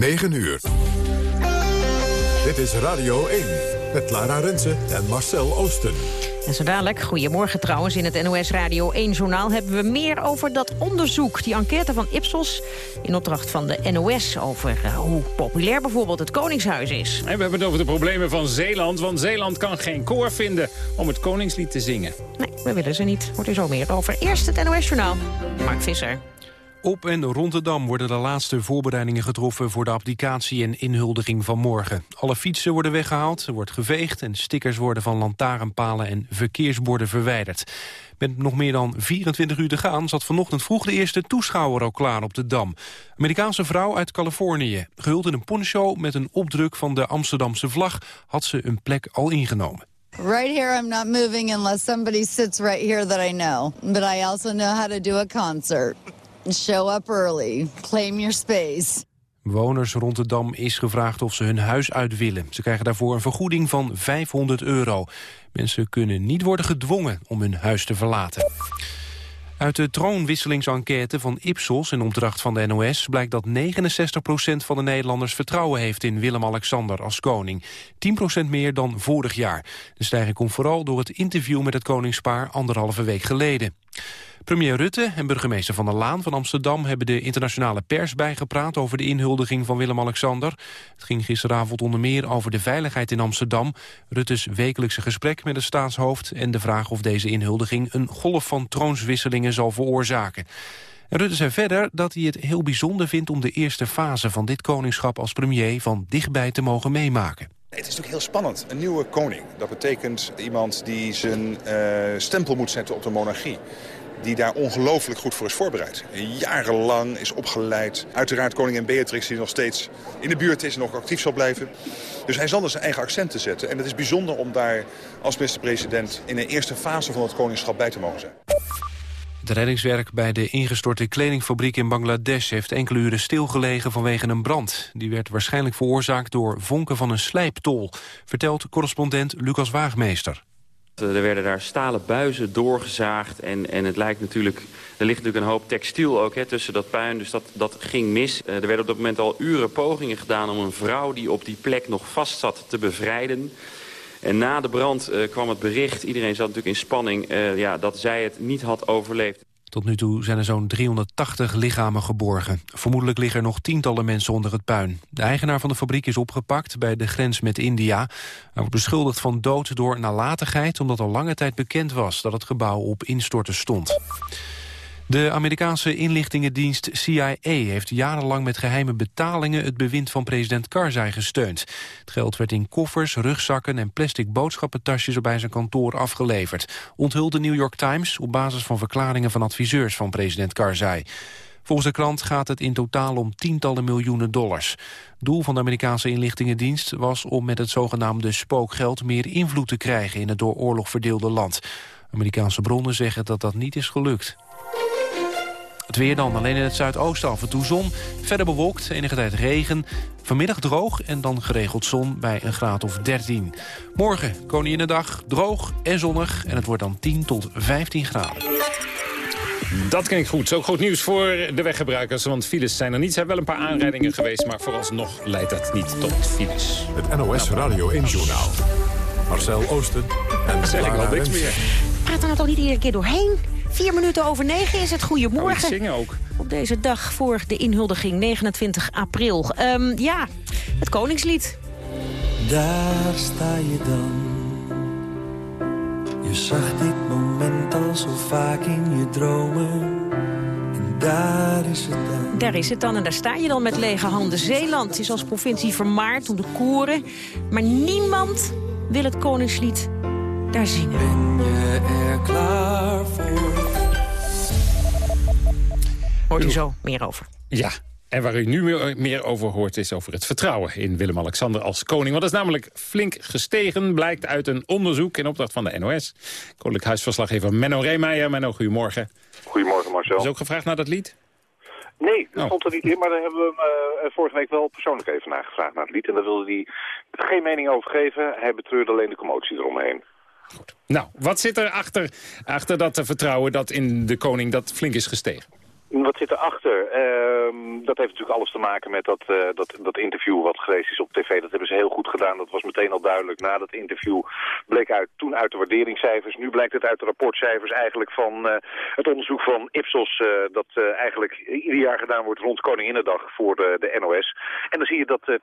9 uur. Dit is Radio 1 met Lara Rensen en Marcel Oosten. En zo dadelijk, goedemorgen trouwens, in het NOS Radio 1-journaal... hebben we meer over dat onderzoek, die enquête van Ipsos... in opdracht van de NOS over uh, hoe populair bijvoorbeeld het Koningshuis is. En we hebben het over de problemen van Zeeland... want Zeeland kan geen koor vinden om het Koningslied te zingen. Nee, we willen ze niet. Wordt er zo meer over. Eerst het NOS-journaal. Mark Visser. Op en rond de Dam worden de laatste voorbereidingen getroffen... voor de abdicatie en inhuldiging van morgen. Alle fietsen worden weggehaald, er wordt geveegd... en stickers worden van lantaarnpalen en verkeersborden verwijderd. Met nog meer dan 24 uur te gaan... zat vanochtend vroeg de eerste toeschouwer al klaar op de Dam. Amerikaanse vrouw uit Californië. Gehuld in een poncho met een opdruk van de Amsterdamse vlag... had ze een plek al ingenomen. Right here I'm not moving unless somebody sits right here that I know. But I also know how to do a concert. Show up early. Claim your space. Bewoners rond de Dam is gevraagd of ze hun huis uit willen. Ze krijgen daarvoor een vergoeding van 500 euro. Mensen kunnen niet worden gedwongen om hun huis te verlaten. Uit de troonwisselingsenquête van Ipsos in opdracht van de NOS... blijkt dat 69% van de Nederlanders vertrouwen heeft in Willem-Alexander als koning. 10% meer dan vorig jaar. De stijging komt vooral door het interview met het koningspaar anderhalve week geleden. Premier Rutte en burgemeester Van der Laan van Amsterdam... hebben de internationale pers bijgepraat over de inhuldiging van Willem-Alexander. Het ging gisteravond onder meer over de veiligheid in Amsterdam... Rutte's wekelijkse gesprek met het staatshoofd... en de vraag of deze inhuldiging een golf van troonswisselingen zal veroorzaken. En Rutte zei verder dat hij het heel bijzonder vindt... om de eerste fase van dit koningschap als premier van dichtbij te mogen meemaken. Het is natuurlijk heel spannend. Een nieuwe koning. Dat betekent iemand die zijn uh, stempel moet zetten op de monarchie die daar ongelooflijk goed voor is voorbereid. Jarenlang is opgeleid. Uiteraard koningin Beatrix die nog steeds in de buurt is en nog actief zal blijven. Dus hij zal er zijn eigen accenten zetten. En het is bijzonder om daar als minister-president in de eerste fase van het koningschap bij te mogen zijn. Het reddingswerk bij de ingestorte kledingfabriek in Bangladesh... heeft enkele uren stilgelegen vanwege een brand. Die werd waarschijnlijk veroorzaakt door vonken van een slijptol... vertelt correspondent Lucas Waagmeester. Er werden daar stalen buizen doorgezaagd en, en het lijkt natuurlijk... Er ligt natuurlijk een hoop textiel ook hè, tussen dat puin, dus dat, dat ging mis. Eh, er werden op dat moment al uren pogingen gedaan om een vrouw die op die plek nog vast zat te bevrijden. En na de brand uh, kwam het bericht, iedereen zat natuurlijk in spanning, ja, dat zij het niet had overleefd. Tot nu toe zijn er zo'n 380 lichamen geborgen. Vermoedelijk liggen er nog tientallen mensen onder het puin. De eigenaar van de fabriek is opgepakt bij de grens met India. Hij wordt beschuldigd van dood door nalatigheid... omdat al lange tijd bekend was dat het gebouw op instorten stond. De Amerikaanse inlichtingendienst CIA heeft jarenlang met geheime betalingen het bewind van president Karzai gesteund. Het geld werd in koffers, rugzakken en plastic boodschappentasjes bij zijn kantoor afgeleverd. Onthulde New York Times op basis van verklaringen van adviseurs van president Karzai. Volgens de krant gaat het in totaal om tientallen miljoenen dollars. Doel van de Amerikaanse inlichtingendienst was om met het zogenaamde spookgeld meer invloed te krijgen in het door oorlog verdeelde land. Amerikaanse bronnen zeggen dat dat niet is gelukt. Het weer dan, alleen in het zuidoosten af en toe zon. Verder bewolkt, enige tijd regen. Vanmiddag droog en dan geregeld zon bij een graad of 13. Morgen, Koninginnedag, droog en zonnig. En het wordt dan 10 tot 15 graden. Dat klinkt goed. Zo groot nieuws voor de weggebruikers. Want files zijn er niet. Er zijn wel een paar aanrijdingen geweest. Maar vooralsnog leidt dat niet tot files. Het NOS Radio 1-journaal. Marcel Oosten en Zeg ik al niks meer. Praat er nou toch niet iedere keer doorheen? Vier minuten over negen is het. Goedemorgen. Oh, zingen ook. Op deze dag voor de inhuldiging, 29 april. Um, ja, het Koningslied. Daar sta je dan. Je zag dit moment al zo vaak in je dromen. En daar is het dan. Daar is het dan en daar sta je dan met lege handen. Zeeland is als provincie vermaard om de koren. Maar niemand wil het Koningslied daar zingen. Ben je er klaar voor? Hoort u zo meer over. Ja, en waar u nu meer, meer over hoort is over het vertrouwen in Willem-Alexander als koning. Want dat is namelijk flink gestegen, blijkt uit een onderzoek in opdracht van de NOS. Koninklijk Huisverslaggever Menno Reemeijer. Menno, goedemorgen. Goedemorgen Marcel. Is ook gevraagd naar dat lied? Nee, dat Oh. stond er niet in, maar daar hebben we hem eh, vorige week wel persoonlijk even naar gevraagd naar het lied. En daar wilde hij geen mening over geven. Hij betreurde alleen de commotie eromheen. Nou, wat zit er achter, achter dat vertrouwen dat in de koning dat flink is gestegen? Wat zit erachter? Eh Ehm, dat heeft natuurlijk alles te maken met dat, eh, dat, dat interview wat geweest is op tv. Dat hebben ze heel goed gedaan. Dat was meteen al duidelijk. Na dat interview bleek uit, toen uit de waarderingscijfers. Nu blijkt het uit de rapportcijfers eigenlijk van uh, het onderzoek van Ipsos... Uh, dat eigenlijk ieder jaar gedaan wordt rond Koninginnedag voor de, de NOS. En dan zie je dat 10%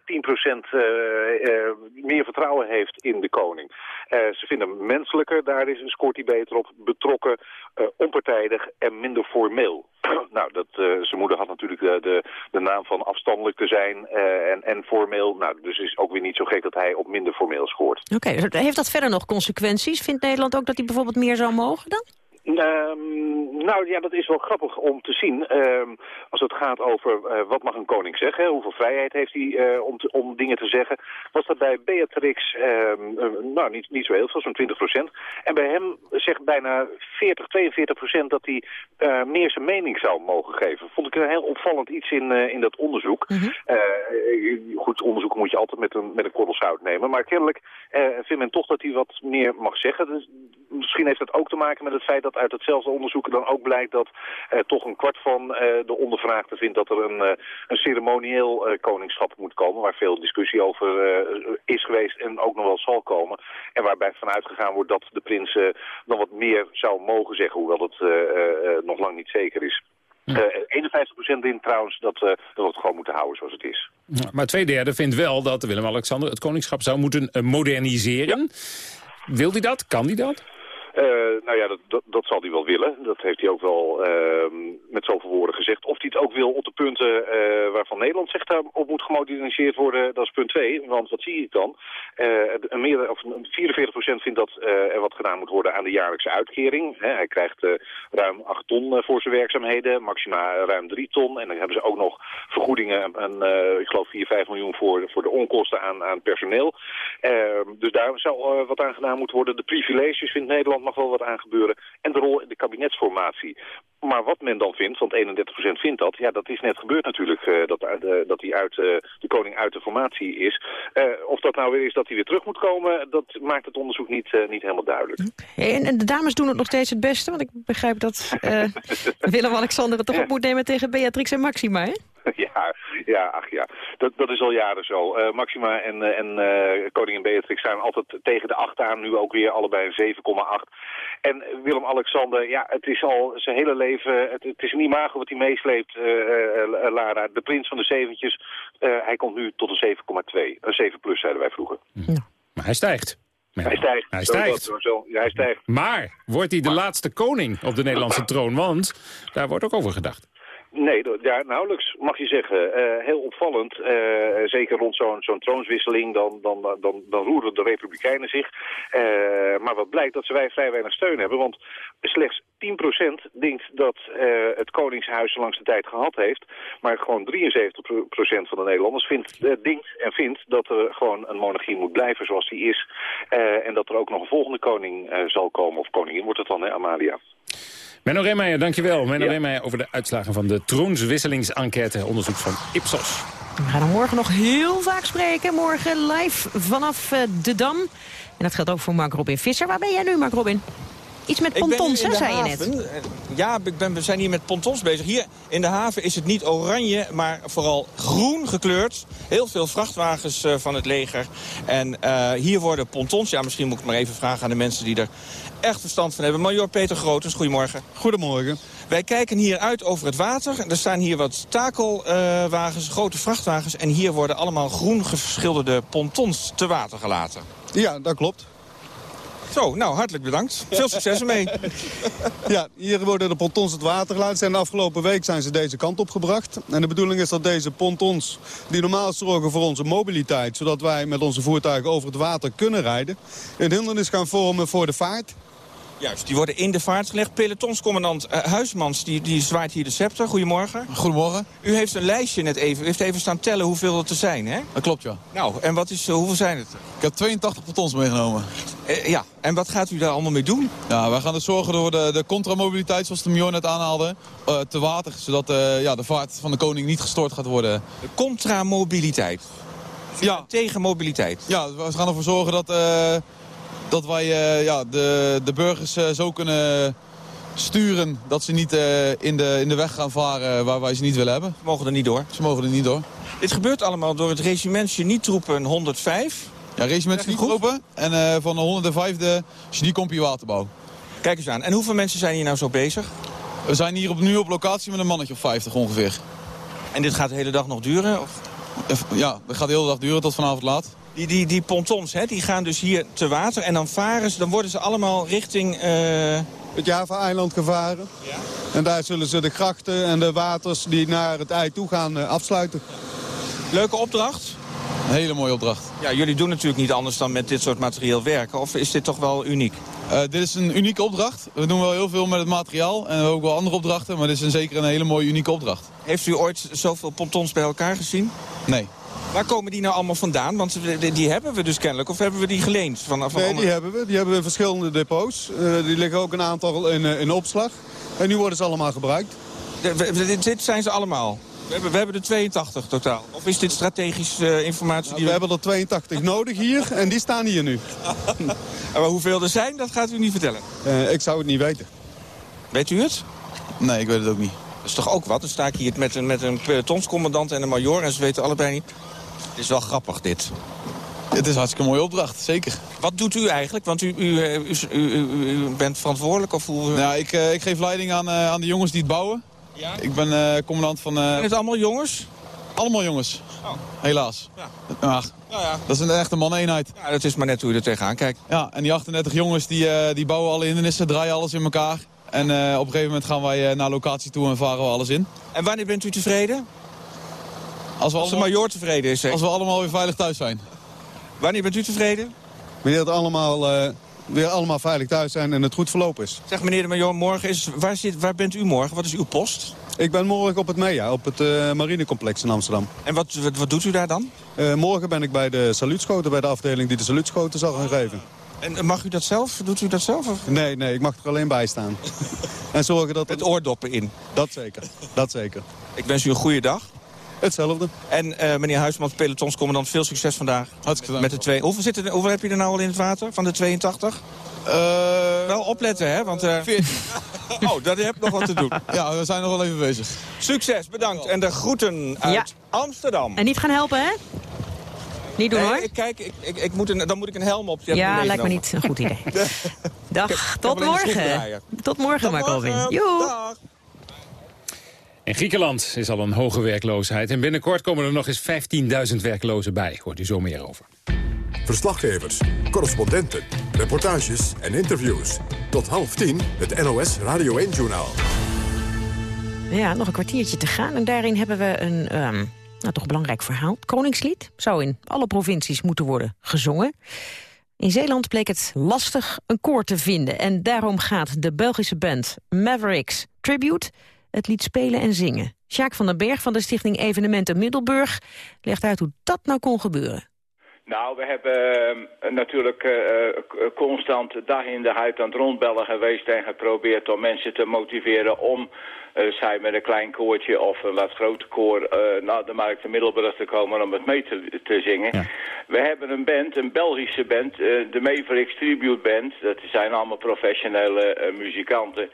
meer vertrouwen heeft in de koning. ze vinden menselijker, daar is, scoort hij beter op, betrokken, onpartijdig en minder formeel. nou, dat, zijn moeder had natuurlijk de, de, de, naam van afstandelijk te zijn en, en formeel. Nou, dus is ook weer niet zo gek dat hij op minder formeel scoort. Oké, heeft dat verder nog consequenties? Vindt Nederland ook dat hij bijvoorbeeld meer zou mogen dan? Um, nou ja, dat is wel grappig om te zien. Um, als het gaat over uh, wat mag een koning zeggen, hoeveel vrijheid heeft hij uh, om, te, om dingen te zeggen. Was dat bij Beatrix um, uh, nou, niet, niet zo heel veel, zo'n 20 procent. En bij hem zegt bijna 40, 42 procent dat hij meer zijn mening zou mogen geven. Vond ik een heel opvallend iets in, in dat onderzoek. Mm -hmm. goed, onderzoek moet je altijd met een, met een korrel zout nemen. Maar kennelijk vindt men toch dat hij wat meer mag zeggen. Dus, misschien heeft dat ook te maken met het feit dat uit hetzelfde onderzoek dan ook blijkt dat eh, toch een kwart van eh, de ondervraagden vindt dat er een, uh, een ceremonieel uh, koningschap moet komen, waar veel discussie over is geweest en ook nog wel zal komen. En waarbij vanuit gegaan wordt dat de prins dan wat meer zou mogen zeggen, hoewel dat nog lang niet zeker is. Uh, 51% in trouwens dat, uh, dat we het gewoon moeten houden zoals het is. Ja, maar twee derde vindt wel dat Willem-Alexander het koningschap zou moeten moderniseren. Ja. Wil hij dat? Kan hij dat? Uh, nou ja, dat, dat, dat, zal hij wel willen. Dat heeft hij ook wel uh, met zoveel woorden gezegd. Of hij het ook wil op de punten uh, waarvan Nederland zegt daarop moet gemoderniseerd worden, dat is punt 2. Want wat zie ik dan? een meer, of 44% vindt dat er wat gedaan moet worden aan de jaarlijkse uitkering. Hij krijgt ruim 8 ton voor zijn werkzaamheden, maxima ruim 3 ton. En dan hebben ze ook nog vergoedingen, en, ik geloof 4, 5 miljoen voor, de onkosten aan, aan personeel. Ehm, dus daar zou wat aan gedaan moeten worden. De privileges vindt Nederland mag wel wat aangebeuren. En de rol in de kabinetsformatie. Maar wat men dan vindt, want 31% vindt dat, ja, dat is net gebeurd natuurlijk, uh, dat, uh, dat hij uit, uh, de koning uit de formatie is. of dat nou weer is dat hij weer terug moet komen, dat maakt het onderzoek niet, niet helemaal duidelijk. Okay. En, de dames doen het nog steeds het beste, want ik begrijp dat Willem-Alexander het toch op moet nemen tegen Beatrix en Maxima, hè? Ja, ja, ach ja. Dat, dat is al jaren zo. Uh, Maxima en, uh, en uh, koningin Beatrix zijn altijd tegen de 8 aan. Nu ook weer allebei een 7,8. En Willem-Alexander, ja, het is al zijn hele leven... Het, het is een imago wat hij meesleept, Lara. De prins van de zeventjes. hij komt nu tot een 7,2. Een 7 plus, zeiden wij vroeger. Ja. Maar hij stijgt. Ja. Hij stijgt. Hij stijgt. Zo, zo, ja, hij stijgt. Maar wordt hij de maar. laatste koning op de Nederlandse troon? Want daar wordt ook over gedacht. Nee, ja, nauwelijks mag je zeggen. Uh, heel opvallend, uh, zeker rond zo'n zo'n troonswisseling, dan, dan, dan, dan roeren de Republikeinen zich. Uh, maar wat blijkt dat ze wij vrij weinig steun hebben, want slechts 10% denkt dat het Koningshuis langs de tijd gehad heeft. Maar gewoon 73% van de Nederlanders vindt, denkt en vindt dat er gewoon een monarchie moet blijven zoals die is. en dat er ook nog een volgende koning zal komen, of koningin wordt het dan, hè, Amalia. Menno Reemeijer, dankjewel. Menno ja. Reemeijer over de uitslagen van de troonswisselingsenquête, onderzoek van Ipsos. We gaan er morgen nog heel vaak spreken. Morgen live vanaf uh, de Dam. En dat geldt ook voor Mark Robin Visser. Waar ben jij nu, Mark Robin? Iets met pontons, hè, zei haven. je net. Ja, ik ben, we zijn hier met pontons bezig. Hier in de haven is het niet oranje, maar vooral groen gekleurd. Heel veel vrachtwagens uh, van het leger. En uh, hier worden pontons, ja, misschien moet ik maar even vragen aan de mensen die er echt verstand van hebben. Major Peter Grotens, goedemorgen. Goedemorgen. Wij kijken hier uit over het water. Er staan hier wat takelwagens, uh, grote vrachtwagens. En hier worden allemaal groen geschilderde pontons te water gelaten. Ja, dat klopt. Zo, nou, hartelijk bedankt. Veel succes ermee. ja, hier worden de pontons het water gelaten. Zijn de afgelopen week zijn ze deze kant op gebracht. En de bedoeling is dat deze pontons, die normaal zorgen voor onze mobiliteit... zodat wij met onze voertuigen over het water kunnen rijden... een hindernis gaan vormen voor de vaart. Juist, die worden in de vaart gelegd. Pelotonscommandant uh, Huismans, die, die zwaait hier de scepter. Goedemorgen. Goedemorgen. U heeft een lijstje net even, u heeft even staan tellen hoeveel het er zijn, hè? Dat klopt, ja. Nou, en wat is, uh, hoeveel zijn het? Ik heb 82 pelotons meegenomen. Uh, ja, en wat gaat u daar allemaal mee doen? Ja, wij gaan dus zorgen door de, de contramobiliteit, zoals de Mion net aanhaalde, te water. Zodat ja, de vaart van de koning niet gestoord gaat worden. De contramobiliteit? Ja. Tegen mobiliteit? Ja, we gaan ervoor zorgen dat dat wij uh, ja, de, de burgers uh, zo kunnen sturen dat ze niet uh, in, de, in de weg gaan varen waar wij ze niet willen hebben. Ze mogen er niet door? Ze mogen er niet door. Dit gebeurt allemaal door het regiment Genietroepen 105? Ja, regiment Genietroepen en uh, van de 105e Geniekompie Waterbouw. Kijk eens aan. En hoeveel mensen zijn hier nou zo bezig? We zijn hier op, nu op locatie met een mannetje of 50 ongeveer. En dit gaat de hele dag nog duren? Of? Ja, dat gaat de hele dag duren tot vanavond laat. Die, die, die pontons, hè, die gaan dus hier te water en dan varen ze, dan worden ze allemaal richting... Uh... Het Java-eiland gevaren. Ja. En daar zullen ze de grachten en de waters die naar het ei toe gaan uh, afsluiten. Leuke opdracht? Een hele mooie opdracht. Ja, jullie doen natuurlijk niet anders dan met dit soort materieel werken. Of is dit toch wel uniek? Uh, dit is een unieke opdracht. We doen wel heel veel met het materiaal en we hebben ook wel andere opdrachten. Maar dit is een, zeker een hele mooie, unieke opdracht. Heeft u ooit zoveel pontons bij elkaar gezien? Nee. Waar komen die nou allemaal vandaan? Want die hebben we dus kennelijk. Of hebben we die geleend? Van, van nee, die hebben we. Die hebben we in verschillende depots. Uh, die liggen ook een aantal in, uh, in opslag. En nu worden ze allemaal gebruikt. De, dit zijn ze allemaal? We hebben, we hebben er 82 totaal. Of is dit strategische uh, informatie? Nou, we hebben er 82 nodig hier en die staan hier nu. maar hoeveel er zijn, dat gaat u niet vertellen? Uh, ik zou het niet weten. Weet u het? Nee, ik weet het ook niet. Dat is toch ook wat? Dan sta ik hier met een, met een pelotonscommandant en een major en ze weten allebei niet. Het is wel grappig, dit. Het is een hartstikke mooie opdracht, zeker. Wat doet u eigenlijk? Want u, u, u, u bent verantwoordelijk? Of hoe... Nou, ik, uh, ik geef leiding aan, uh, aan de jongens die het bouwen. Ja? Ik ben uh, commandant van... Uh... Zijn het allemaal jongens? Allemaal jongens. Oh. Helaas. Ja. Ach, ja, ja. Dat is een echte man-eenheid. Ja, dat is maar net hoe je er tegenaan kijkt. Ja, en die 38 jongens die, uh, die bouwen alle hindernissen, draaien alles in elkaar. En op een gegeven moment gaan wij naar locatie toe en varen we alles in. En wanneer bent u tevreden? Als, we als allemaal, de major tevreden is, Als we allemaal weer veilig thuis zijn. Wanneer bent u tevreden? Wanneer het allemaal weer allemaal veilig thuis zijn en het goed verlopen is. Zeg meneer de Major, morgen is, waar, zit, waar bent u morgen? Wat is uw post? Ik ben morgen op het MEA, op het uh, marinecomplex in Amsterdam. En wat, wat, wat, doet u daar dan? Uh, morgen ben ik bij de saluutschoten, bij de afdeling die de saluutschoten zal gaan geven. En mag u dat zelf? Doet u dat zelf? Of? Nee, nee, ik mag er alleen bij staan. en zorgen dat... Met oordoppen in? Dat zeker, dat zeker. Ik wens u een goede dag. Hetzelfde. En uh, meneer Huisman, pelotonscommandant, veel succes vandaag. Hartstikke Met de twee. Hoeveel, zitten, hoeveel heb je er nou al in het water van de 82? Uh, wel opletten, hè? Want, uh... oh, dat heb nog wat te doen. Ja, we zijn nog wel even bezig. Succes, bedankt. En de groeten uit ja. Amsterdam. En niet gaan helpen, hè? Niet doen, nee, hoor. Ik, kijk, ik, ik, ik moet een, dan moet ik een helm op. Ja, lijkt me niet een goed idee. Dag, tot morgen. Tot morgen, Marco Win. Dag. In Griekenland is al een hoge werkloosheid. En binnenkort komen er nog eens 15.000 werklozen bij. Hoort u zo meer over. Verslaggevers, correspondenten, reportages en interviews. Tot half tien het NOS Radio 1-journaal. Ja, nog een kwartiertje te gaan. En daarin hebben we een um, nou, toch belangrijk verhaal. Het Koningslied zou in alle provincies moeten worden gezongen. In Zeeland bleek het lastig een koor te vinden. En daarom gaat de Belgische band Mavericks Tribute het lied spelen en zingen. Sjaak van den Berg van de stichting Evenementen Middelburg legt uit hoe dat nou kon gebeuren. Nou, we hebben uh, natuurlijk uh, constant dag in de huid aan het rondbellen geweest en geprobeerd om mensen te motiveren om, uh, zij met een klein koortje of een wat groter koor, naar de markt in Middelburg te komen om het mee te, te zingen. Ja. We hebben een band, een Belgische band, de Mavericks Tribute Band. Dat zijn allemaal professionele muzikanten.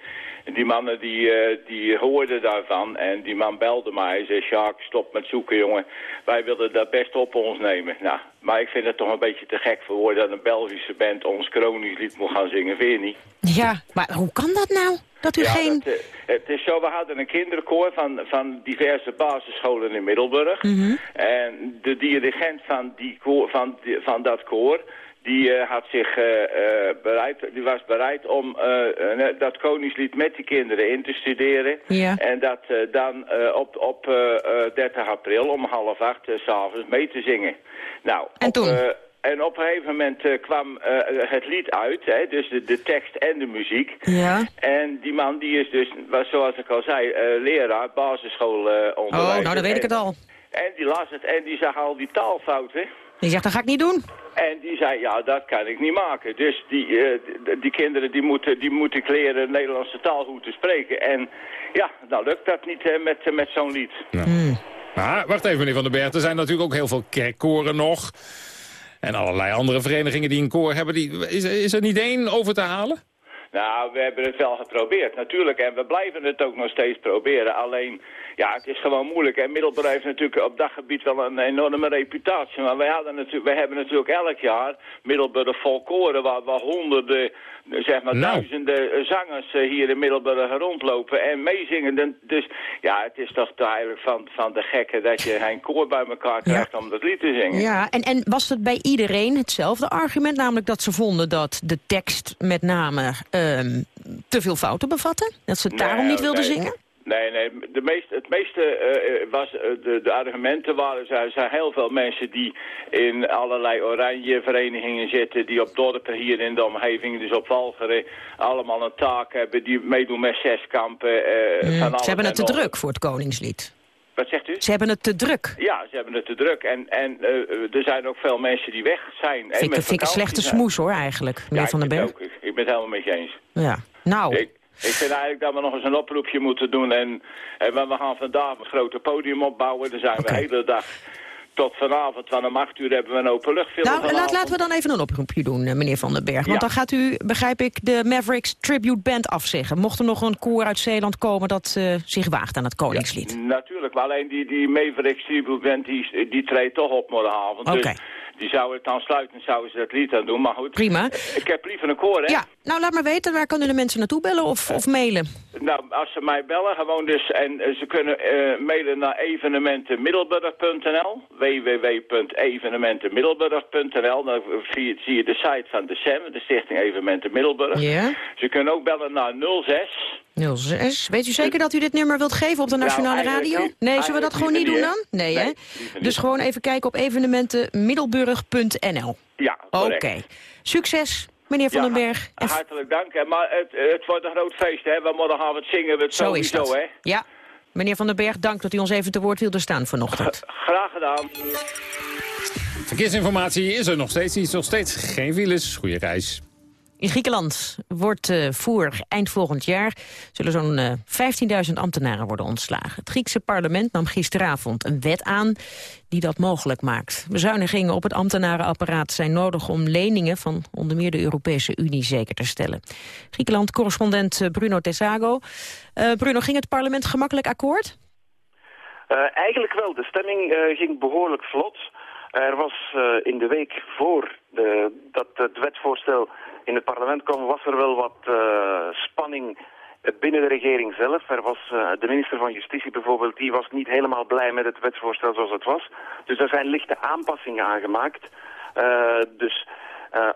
En die mannen die, uh, die hoorden daarvan en die man belde mij. Hij zei, Sjaak, stop met zoeken, jongen. Wij willen dat best op ons nemen. Nou, maar ik vind het toch een beetje te gek voor woorden dat een Belgische band ons Kronisch lied moet gaan zingen, vind je niet? Ja, maar hoe kan dat nou? Dat u ja, geen... Dat, uh, het is zo, we hadden een kinderkoor van, van diverse basisscholen in Middelburg. Mm -hmm. En de dirigent van, die koor, van, van dat koor die uh, had zich uh, uh, bereid, die was bereid om dat Koningslied met die kinderen in te studeren. Ja. En dat dan op, op 30 april om half acht s s'avonds mee te zingen. Nou, en op, toen? en op een gegeven moment kwam het lied uit, hè, dus de, de tekst en de muziek. Ja. En die man die is dus, was, zoals ik al zei, leraar, basisschoolonderwijzer. oh, nou dan weet ik het al. En die las het en die zag al die taalfouten. Die zegt, dat ga ik niet doen. En die zei, ja, dat kan ik niet maken. Dus die, uh, die, kinderen die moeten, die moeten leren Nederlandse taal goed te spreken. En ja, dan lukt dat niet uh, met, uh, met zo'n lied. Ja. Hmm. Maar wacht even, meneer Van den Berg. Er zijn natuurlijk ook heel veel kerkkoren nog. En allerlei andere verenigingen die een koor hebben. Die, is, is er niet één over te halen? Nou, we hebben het wel geprobeerd, natuurlijk. En we blijven het ook nog steeds proberen. Alleen, ja, het is gewoon moeilijk. En Middelburg heeft natuurlijk op dat gebied wel een enorme reputatie. Maar wij, hadden natuurlijk, wij hebben natuurlijk elk jaar Middelburg volkoren... waar, waar honderden, zeg maar Nou. duizenden zangers eh, hier in Middelburg rondlopen en meezingen. Dus ja, het is toch eigenlijk van, van de gekke dat je een koor bij elkaar krijgt om dat lied te zingen. Ja, en, en was het bij iedereen hetzelfde argument? Namelijk dat ze vonden dat de tekst met name ehm, te veel fouten bevatte? Dat ze het daarom niet wilden zingen? Nee, nee. De het meeste eh, was, eh, de, de argumenten waren, er zijn heel veel mensen die in allerlei oranje verenigingen zitten, die op dorpen hier in de omgeving, dus op Walcheren, allemaal een taak hebben, die meedoen met zeskampen. eh Mm, ze hebben het te nog. druk voor het Koningslied. Wat zegt u? Ze hebben het te druk. Ja, ze hebben het te druk. En, en er zijn ook veel mensen die weg zijn. Vind ik, vind ik een slechte smoes hoor eigenlijk, meneer Ja, Van den Berg. ook. Ik, ik ben het helemaal met je eens. Ja. Nou, Ik, ik vind eigenlijk dat we nog eens een oproepje moeten doen. En, en we gaan vandaag een grote podium opbouwen. Dan zijn we de hele dag tot vanavond. Want om acht uur hebben we een openluchtfilm nou vanavond. laat, laten we dan even een oproepje doen, eh, meneer Van den Berg. Want Ja. dan gaat u, begrijp ik, de Mavericks Tribute Band afzeggen. Mocht er nog een koor uit Zeeland komen dat eh, zich waagt aan het Koningslied. Natuurlijk, maar alleen die, die Mavericks Tribute Band, die, die treedt toch op morgenavond. Oké. Dus die zouden het dan sluiten, zouden ze dat lied aan doen. Maar goed, Prima. ik heb liever een koor, hè? Ja, nou laat maar weten, waar kunnen de mensen naartoe bellen of, of mailen? Nou, als ze mij bellen, gewoon dus, en eh, ze kunnen eh, mailen naar evenementenmiddelburg.nl, www.evenementenmiddelburg.nl, dan zie je, zie je de site van de SEM, de Stichting Evenementen Middelburg. Ja. Ze kunnen ook bellen naar 06 06. Weet u zeker dat u dit nummer wilt geven op de Nou, Nationale Radio? niet. Nee, zullen we dat gewoon niet doen dan? Nee, hè? Nee, Dus gewoon even kijken op evenementenmiddelburg.nl. Ja, Oké. Succes, meneer Van Ja, den Berg. En Hartelijk dank, hè. maar het, het wordt een groot feest, hè. Want morgenavond zingen we het zo is dat. hè. Ja. Meneer Van den Berg, dank dat u ons even te woord wilde staan vanochtend. Graag gedaan. Verkeersinformatie is er nog steeds niet. Nog steeds geen files. Goeie reis. In Griekenland wordt eh, voor eind volgend jaar zullen zo'n eh, 15.000 ambtenaren worden ontslagen. Het Griekse parlement nam gisteravond een wet aan die dat mogelijk maakt. Bezuinigingen op het ambtenarenapparaat zijn nodig om leningen van onder meer de Europese Unie zeker te stellen. Griekenland-correspondent eh, Bruno Tessago. Eh, Bruno, ging het parlement gemakkelijk akkoord? Eh, eigenlijk wel. De stemming eh, ging behoorlijk vlot. Er was eh, in de week voor de, dat het wetsvoorstel in het parlement kwam, was er wel wat eh, spanning binnen de regering zelf. Er was eh, de minister van Justitie bijvoorbeeld, die was niet helemaal blij met het wetsvoorstel zoals het was. Dus er zijn lichte aanpassingen aangemaakt. Eh, dus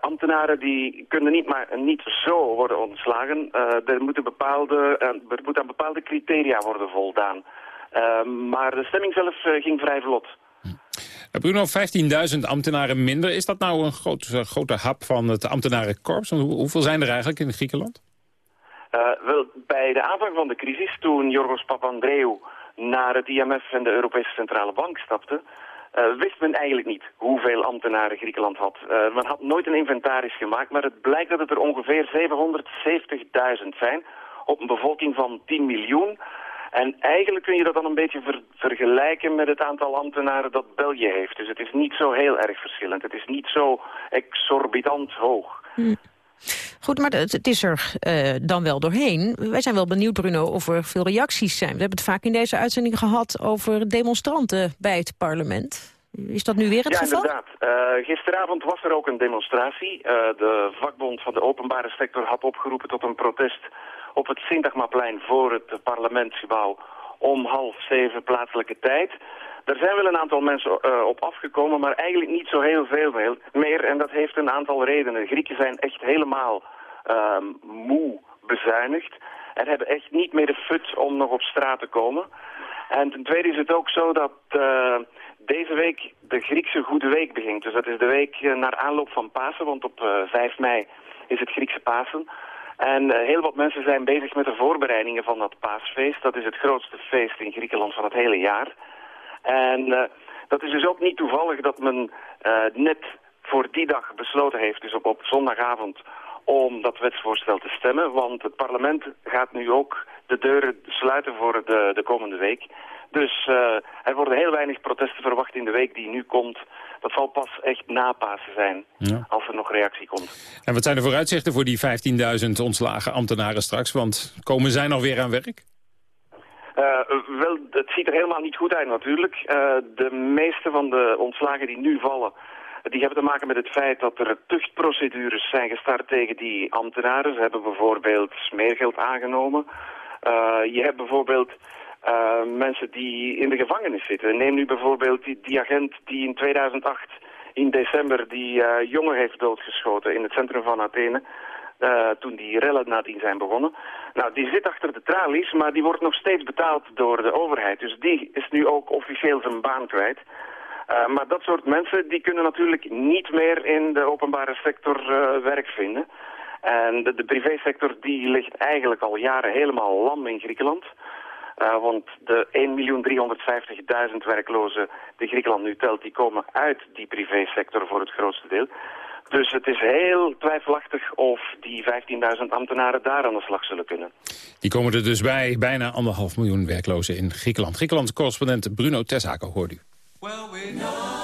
ambtenaren die kunnen niet, maar, niet zo worden ontslagen. Er, moeten bepaalde, eh, er moet aan bepaalde criteria worden voldaan. Maar de stemming zelf ging vrij vlot. Bruno, 15.000 ambtenaren minder. Is dat nou een eh, grote hap van het ambtenarenkorps? Hoeveel zijn er eigenlijk in Griekenland? Eh, wel, bij de aanvang van de crisis, toen Jorgos Papandreou naar het IMF en de Europese Centrale Bank stapte, eh, wist men eigenlijk niet hoeveel ambtenaren Griekenland had. Men had nooit een inventaris gemaakt, maar het blijkt dat het er ongeveer 770.000 zijn op een bevolking van 10 miljoen. En eigenlijk kun je dat dan een beetje ver- vergelijken met het aantal ambtenaren dat België heeft. Dus het is niet zo heel erg verschillend. Het is niet zo exorbitant hoog. Goed, maar het, is er eh, dan wel doorheen. Wij zijn wel benieuwd, Bruno, of er veel reacties zijn. We hebben het vaak in deze uitzending gehad over demonstranten bij het parlement. Is dat nu weer het ja, geval? inderdaad. Eh, gisteravond was er ook een demonstratie. Eh, de vakbond van de openbare sector had opgeroepen tot een protest op het Sintagmaplein voor het parlementsgebouw om half zeven plaatselijke tijd. Er zijn wel een aantal mensen eh, op afgekomen, maar eigenlijk niet zo heel veel meer-. En dat heeft een aantal redenen. Grieken zijn echt helemaal ehm, moe bezuinigd en hebben echt niet meer de fut om nog op straat te komen. En ten tweede is het ook zo dat eh, deze week de Griekse Goede Week begint. Dus dat is de week eh, naar aanloop van Pasen, want op eh 5 mei is het Griekse Pasen. En eh, heel wat mensen zijn bezig met de voorbereidingen van dat paasfeest. Dat is het grootste feest in Griekenland van het hele jaar. En eh, dat is dus ook niet toevallig dat men eh, net voor die dag besloten heeft, dus op, op zondagavond, om dat wetsvoorstel te stemmen. Want het parlement gaat nu ook de deuren sluiten voor de, de komende week. Dus uh, er worden heel weinig protesten verwacht in de week die nu komt. Dat zal pas echt na Pasen zijn, ja. als er nog reactie komt. En wat zijn de vooruitzichten voor die 15.000 ontslagen ambtenaren straks? Want komen zij nog weer aan werk? Uh, wel, het ziet er helemaal niet goed uit natuurlijk. Uh, de meeste van de ontslagen die nu vallen, die hebben te maken met het feit dat er tuchtprocedures zijn gestart tegen die ambtenaren. Ze hebben bijvoorbeeld smeergeld aangenomen. Uh, je hebt bijvoorbeeld mensen die in de gevangenis zitten. Neem nu bijvoorbeeld die, agent die in 2008 in december die uh, jongen heeft doodgeschoten in het centrum van Athene. Uh, toen die rellen nadien zijn begonnen. Nou, die zit achter de tralies, maar die wordt nog steeds betaald door de overheid. Dus die is nu ook officieel zijn baan kwijt. Uh, maar dat soort mensen die kunnen natuurlijk niet meer in de openbare sector werk vinden. En de, de privésector die ligt eigenlijk al jaren helemaal lam in Griekenland. Uh, want de 1.350.000 werklozen die Griekenland nu telt, die komen uit die privésector voor het grootste deel. Dus het is heel twijfelachtig of die 15.000 ambtenaren daar aan de slag zullen kunnen. Die komen er dus bij, bijna anderhalf miljoen werklozen in Griekenland. Griekenlandse correspondent Bruno Tessaco hoort u. Well, we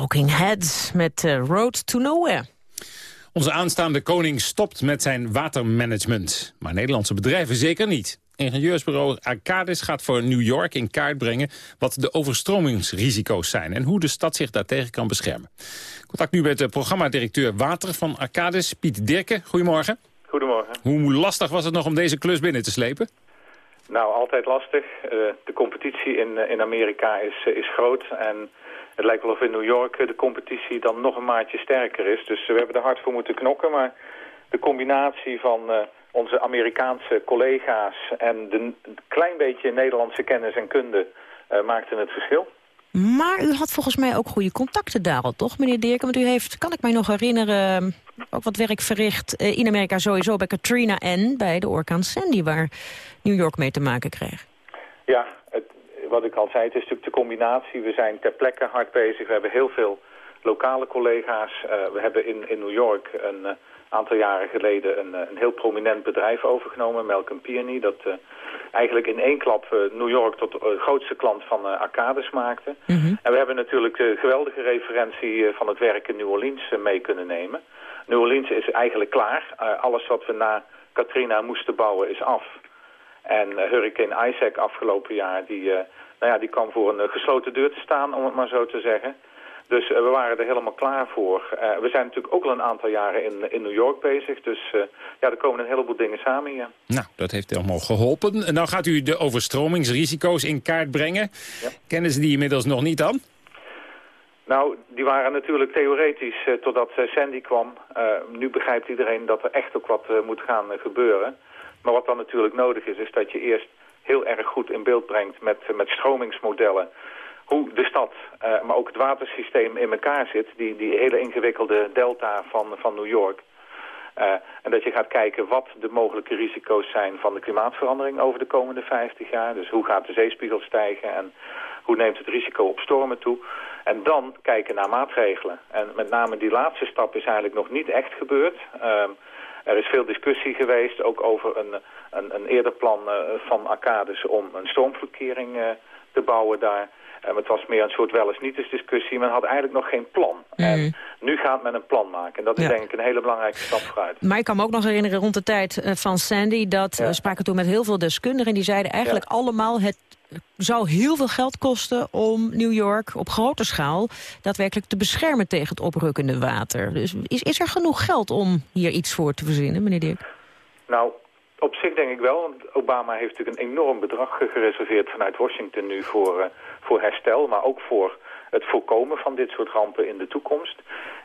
Talking Heads met uh, Road to Nowhere. Onze aanstaande koning stopt met zijn watermanagement. Maar Nederlandse bedrijven zeker niet. Ingenieursbureau Arcadis gaat voor New York in kaart brengen... wat de overstromingsrisico's zijn en hoe de stad zich daartegen kan beschermen. Contact nu met de programmadirecteur Water van Arcadis, Piet Dirken. Goedemorgen. Goedemorgen. Hoe lastig was het nog om deze klus binnen te slepen? Nou, altijd lastig. Uh, de competitie in, uh, in Amerika is, uh, is groot. En het lijkt wel of in New York de competitie dan nog een maatje sterker is. Dus we hebben er hard voor moeten knokken. Maar de combinatie van onze Amerikaanse collega's en de, een klein beetje Nederlandse kennis en kunde maakte het verschil. Maar u had volgens mij ook goede contacten daar al, toch, meneer Dirk? Want u heeft, kan ik mij nog herinneren, ook wat werk verricht in Amerika sowieso bij Katrina en bij de orkaan Sandy, waar New York mee te maken kreeg. Ja, wat ik al zei, het is natuurlijk de combinatie. We zijn ter plekke hard bezig. We hebben heel veel lokale collega's. Uh, we hebben in, in New York een uh, aantal jaren geleden een, een heel prominent bedrijf overgenomen, Malcolm Peony, dat uh, eigenlijk in één klap New York tot de grootste klant van Arcades maakte. Mm -hmm. En we hebben natuurlijk de geweldige referentie van het werk in New Orleans mee kunnen nemen. New Orleans is eigenlijk klaar. alles wat we na Katrina moesten bouwen is af. En uh, Hurricane Isaac afgelopen jaar, die, uh, nou ja, die kwam voor een uh, gesloten deur te staan, om het maar zo te zeggen. Dus we waren er helemaal klaar voor. we zijn natuurlijk ook al een aantal jaren in, in New York bezig. Dus ja, er komen een heleboel dingen samen hier. Nou, dat heeft allemaal geholpen. En nou gaat u de overstromingsrisico's in kaart brengen. Ja. Kennen ze die inmiddels nog niet dan? Nou, die waren natuurlijk theoretisch totdat Sandy kwam. nu begrijpt iedereen dat er echt ook wat moet gaan gebeuren. Maar wat dan natuurlijk nodig is, is dat je eerst heel erg goed in beeld brengt met, met stromingsmodellen hoe de stad, uh, maar ook het watersysteem in elkaar zit. Die, die hele ingewikkelde delta van, van New York. Uh, en dat je gaat kijken wat de mogelijke risico's zijn van de klimaatverandering over de komende 50 jaar. Dus hoe gaat de zeespiegel stijgen en hoe neemt het risico op stormen toe. En dan kijken naar maatregelen. En met name die laatste stap is eigenlijk nog niet echt gebeurd. Uh, er is veel discussie geweest, ook over een, een, een eerder plan uh, van Arcades om een stroomvloedkering uh, te bouwen daar. Um, het was meer een soort wel eens niet eens discussie. Men had eigenlijk nog geen plan. Mm. En nu gaat men een plan maken. En dat is ja. denk ik een hele belangrijke stap vooruit. Maar ik kan me ook nog herinneren rond de tijd van Sandy... dat ja. we spraken toen met heel veel deskundigen... en die zeiden eigenlijk ja. allemaal... het zou heel veel geld kosten om New York op grote schaal... daadwerkelijk te beschermen tegen het oprukkende water. Dus is, is er genoeg geld om hier iets voor te verzinnen, meneer Dirk? Nou, op zich denk ik wel, want Obama heeft natuurlijk een enorm bedrag gereserveerd vanuit Washington nu voor, uh, voor herstel, maar ook voor het voorkomen van dit soort rampen in de toekomst.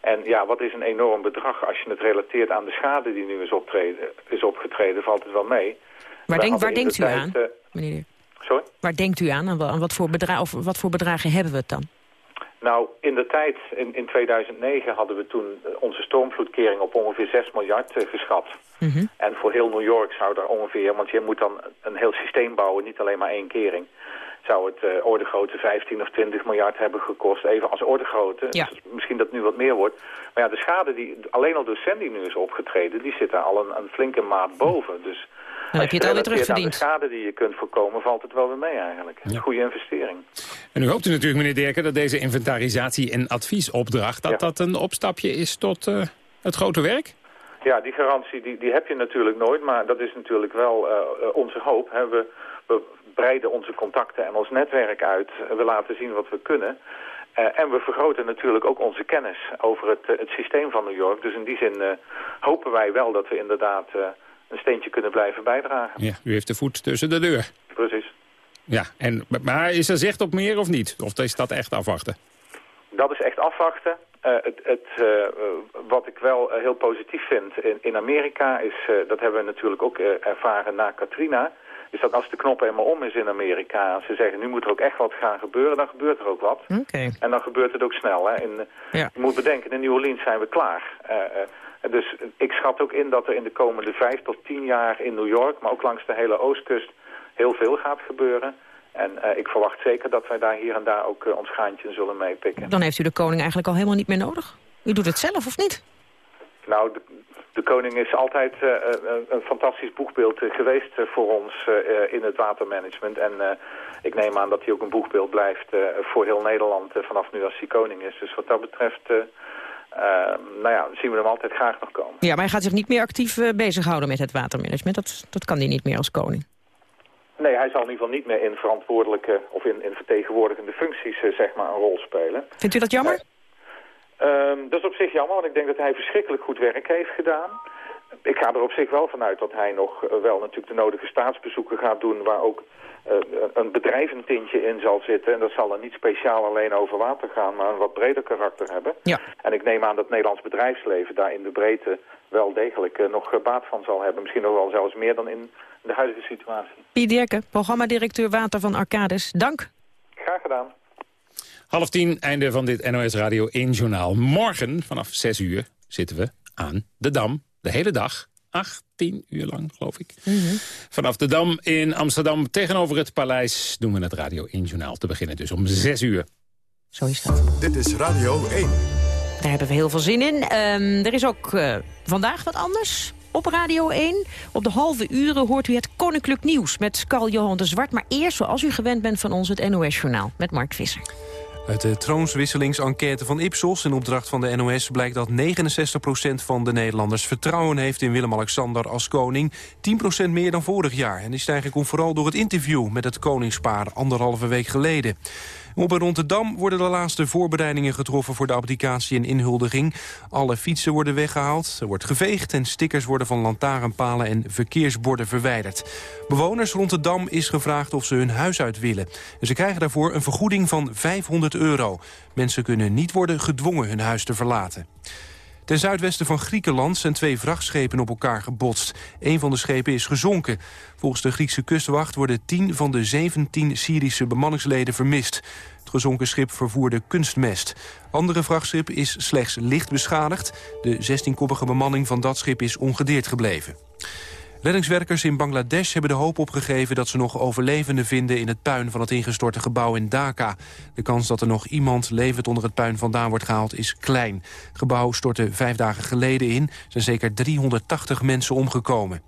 En ja, wat is een enorm bedrag als je het relateert aan de schade die nu is, optreden, is opgetreden, valt het wel mee. Maar denk, waar denkt u tijd, aan, uh, meneer Dirk? Sorry? Waar denkt u aan? Aan wat voor, bedra of wat voor bedragen hebben we het dan? Nou, in de tijd, in, in 2009 hadden we toen onze stormvloedkering op ongeveer 6 miljard uh, geschat. Mm -hmm. En voor heel New York zou daar ongeveer, want je moet dan een heel systeem bouwen, niet alleen maar één kering. Zou het uh, orde grootte 15 of 20 miljard hebben gekost, even als orde grootte. Ja. Dus misschien dat nu wat meer wordt. Maar ja, de schade die alleen al door Sandy nu is opgetreden, die zit daar al een, een flinke maat boven. Dus dan heb je het alweer terugverdiend. de schade die je kunt voorkomen, valt het wel weer mee eigenlijk. Ja. Goede investering. En u hoopt u natuurlijk, meneer Derken, dat deze inventarisatie- en adviesopdracht... dat ja. dat een opstapje is tot uh, het grote werk? Ja, die garantie die, die heb je natuurlijk nooit, maar dat is natuurlijk wel uh, onze hoop. Hè. We, we breiden onze contacten en ons netwerk uit. We laten zien wat we kunnen. Uh, en we vergroten natuurlijk ook onze kennis over het, het systeem van New York. Dus in die zin hopen wij wel dat we inderdaad een steentje kunnen blijven bijdragen. Ja, u heeft de voet tussen de deur. Precies. Ja, en, maar is er zicht op meer of niet? Of is dat echt afwachten? Dat is echt afwachten. Uh, het, het, uh, wat ik wel uh, heel positief vind in, in Amerika is, dat hebben we natuurlijk ook ervaren na Katrina, is dat als de knop helemaal om is in Amerika, als ze zeggen nu moet er ook echt wat gaan gebeuren, dan gebeurt er ook wat. Okay. En dan gebeurt het ook snel. Hè. In, ja. Je moet bedenken, in New Orleans zijn we klaar. Dus ik schat ook in dat er in de komende vijf tot tien jaar in New York, maar ook langs de hele oostkust, heel veel gaat gebeuren. En uh, ik verwacht zeker dat wij daar hier en daar ook uh, ons gaantje zullen meepikken. Dan heeft u de koning eigenlijk al helemaal niet meer nodig? U doet het zelf of niet? Nou, de, de koning is altijd uh, een fantastisch boegbeeld geweest voor ons in het watermanagement. En ik neem aan dat hij ook een boegbeeld blijft voor heel Nederland vanaf nu als hij koning is. Dus wat dat betreft nou ja, dan zien we hem altijd graag nog komen. Ja, maar hij gaat zich niet meer actief uh, bezighouden met het watermanagement. Dat, dat kan hij niet meer als koning. Nee, hij zal in ieder geval niet meer in verantwoordelijke of in, in vertegenwoordigende functies zeg maar een rol spelen. Vindt u dat jammer? Ehm, dat is op zich jammer, want ik denk dat hij verschrikkelijk goed werk heeft gedaan. Ik ga er op zich wel vanuit dat hij nog wel natuurlijk de nodige staatsbezoeken gaat doen... waar ook uh, een bedrijventintje in zal zitten. En dat zal dan niet speciaal alleen over water gaan, maar een wat breder karakter hebben. Ja. En ik neem aan dat het Nederlands bedrijfsleven daar in de breedte wel degelijk uh, nog baat van zal hebben. Misschien nog wel zelfs meer dan in de huidige situatie. Piet Dierke, programmadirecteur Water van Arcades. Dank. Graag gedaan. Half tien, einde van dit NOS Radio 1 Journaal. Morgen vanaf 6 uur zitten we aan de Dam. De hele dag 18 uur lang, geloof ik. Mhm. Vanaf de Dam in Amsterdam tegenover het paleis doen we het Radio 1 Journaal te beginnen. Dus om 6 uur. Zo is dat. Dit is Radio 1. Daar hebben we heel veel zin in. Um, er is ook uh, vandaag wat anders op Radio 1. Op de halve uren hoort u het Koninklijk Nieuws met Carl Johan de Zwart. Maar eerst, zoals u gewend bent van ons, het NOS-journaal met Mark Visser. Uit de troonswisselingsenquête van Ipsos in opdracht van de NOS... blijkt dat 69% van de Nederlanders vertrouwen heeft in Willem-Alexander als koning. 10% meer dan vorig jaar. En die stijging komt vooral door het interview met het koningspaar anderhalve week geleden. Op en rond worden de laatste voorbereidingen getroffen voor de abdicatie en inhuldiging. Alle fietsen worden weggehaald, er wordt geveegd en stickers worden van lantaarnpalen en verkeersborden verwijderd. Bewoners rond de Dam is gevraagd of ze hun huis uit willen. En ze krijgen daarvoor een vergoeding van 500 euro. Mensen kunnen niet worden gedwongen hun huis te verlaten. Ten zuidwesten van Griekenland zijn twee vrachtschepen op elkaar gebotst. Een van de schepen is gezonken. Volgens de Griekse kustwacht worden 10 van de 17 Syrische bemanningsleden vermist. Het gezonken schip vervoerde kunstmest. Andere vrachtschip is slechts licht beschadigd. De 16-koppige bemanning van dat schip is ongedeerd gebleven. Reddingswerkers in Bangladesh hebben de hoop opgegeven dat ze nog overlevenden vinden in het puin van het ingestorte gebouw in Dhaka. De kans dat er nog iemand levend onder het puin vandaan wordt gehaald is klein. Het gebouw stortte vijf dagen geleden in. Er zijn zeker 380 mensen omgekomen.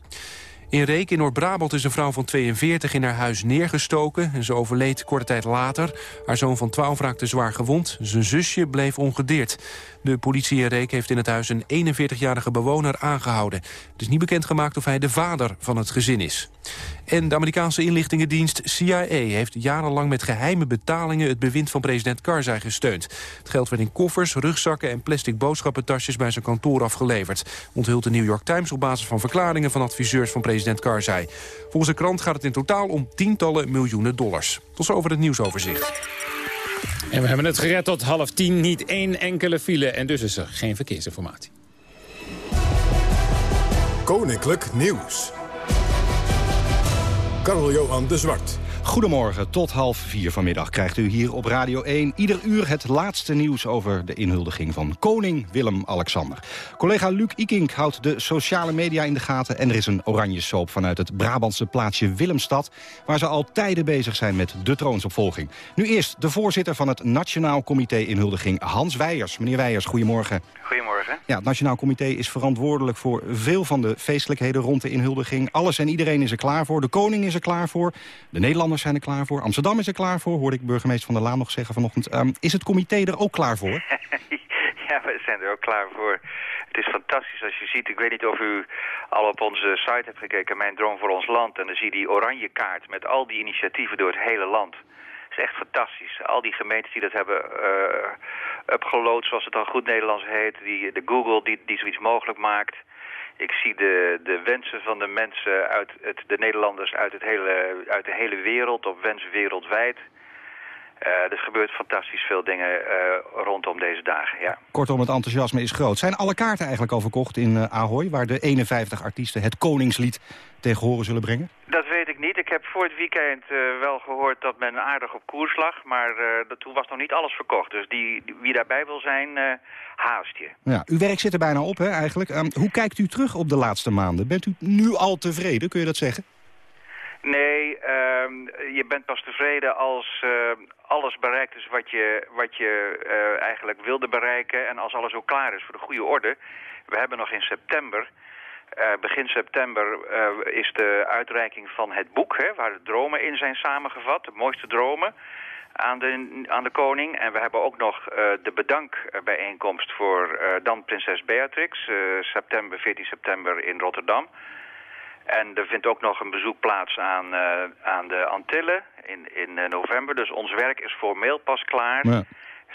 In Reek in Noord-Brabant is een vrouw van 42 in haar huis neergestoken... en ze overleed korte tijd later. Haar zoon van 12 raakte zwaar gewond. Zijn zusje bleef ongedeerd. De politie in Reek heeft in het huis een 41-jarige bewoner aangehouden. Het is niet bekendgemaakt of hij de vader van het gezin is. En de Amerikaanse inlichtingendienst CIA heeft jarenlang met geheime betalingen het bewind van president Karzai gesteund. Het geld werd in koffers, rugzakken en plastic boodschappentasjes bij zijn kantoor afgeleverd. Onthult de New York Times op basis van verklaringen van adviseurs van president Karzai. Volgens de krant gaat het in totaal om tientallen miljoenen dollars. Tot zover het nieuwsoverzicht. En we hebben het gered tot half tien, niet één enkele file. En dus is er geen verkeersinformatie. Koninklijk Nieuws. Karel-Johan de Zwart. Goedemorgen, tot half vier vanmiddag krijgt u hier op Radio 1... ieder uur het laatste nieuws over de inhuldiging van koning Willem-Alexander. Collega Luc Ikink houdt de sociale media in de gaten... en er is een oranje soap vanuit het Brabantse plaatsje Willemstad... waar ze al tijden bezig zijn met de troonsopvolging. Nu eerst de voorzitter van het Nationaal Comité Inhuldiging, Hans Weijers. Meneer Weijers, goedemorgen. Goedemorgen. Ja, het Nationaal Comité is verantwoordelijk voor veel van de feestelijkheden rond de inhuldiging. Alles en iedereen is er klaar voor. De koning is er klaar voor. De Nederlanders zijn er klaar voor. Amsterdam is er klaar voor, hoorde ik burgemeester Van der Laan nog zeggen vanochtend. Um, is het comité er ook klaar voor? ja, we zijn er ook klaar voor. Het is fantastisch als je ziet, ik weet niet of u al op onze site hebt gekeken, Mijn Droom voor ons Land. En dan zie je die oranje kaart met al die initiatieven door het hele land. Het is echt fantastisch. Al die gemeentes die dat hebben uh, upgeload, zoals het dan goed Nederlands heet. Die, de Google die zoiets mogelijk maakt. Ik zie de, de wensen van de mensen, uit het, de Nederlanders uit, het hele, uit de hele wereld, op wens wereldwijd. Uh, er gebeurt fantastisch veel dingen uh, rondom deze dagen, ja. Kortom, het enthousiasme is groot. Zijn alle kaarten eigenlijk al verkocht in uh, Ahoy... waar de 51 artiesten het Koningslied tegen horen zullen brengen? Dat weet ik niet. Ik heb voor het weekend wel gehoord dat men aardig op koers lag... maar dat, toen was nog niet alles verkocht. Dus die, wie daarbij wil zijn, haast je. Ja, uw werk zit er bijna op, hè, eigenlijk. Um, hoe kijkt u terug op de laatste maanden? Bent u nu al tevreden, kun je dat zeggen? Nee, uh, je bent pas tevreden als uh, alles bereikt is wat je, wat je uh, eigenlijk wilde bereiken... en als alles ook klaar is voor de goede orde. We hebben nog in september... Uh, begin september is de uitreiking van het boek... Hè, waar de dromen in zijn samengevat, de mooiste dromen aan de, aan de koning. En we hebben ook nog de bedankbijeenkomst voor dan prinses Beatrix, september, 14 september in Rotterdam. En er vindt ook nog een bezoek plaats aan, aan de Antillen in, in november. Dus ons werk is formeel pas klaar. Ja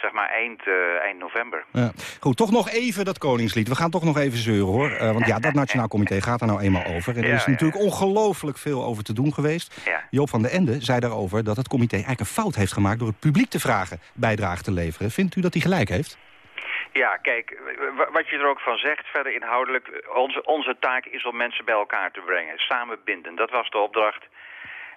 zeg maar eind, uh, eind november. Ja. Goed, toch nog even dat Koningslied. We gaan toch nog even zeuren, hoor. Want ja, dat Nationaal Comité gaat er nou eenmaal over. En er is natuurlijk ongelooflijk veel over te doen geweest. Joop van den Ende zei daarover dat het comité eigenlijk een fout heeft gemaakt... door het publiek te vragen bijdrage te leveren. Vindt u dat hij gelijk heeft? Ja, kijk, wat je er ook van zegt, verder inhoudelijk... onze, onze taak is om mensen bij elkaar te brengen, samenbinden. Dat was de opdracht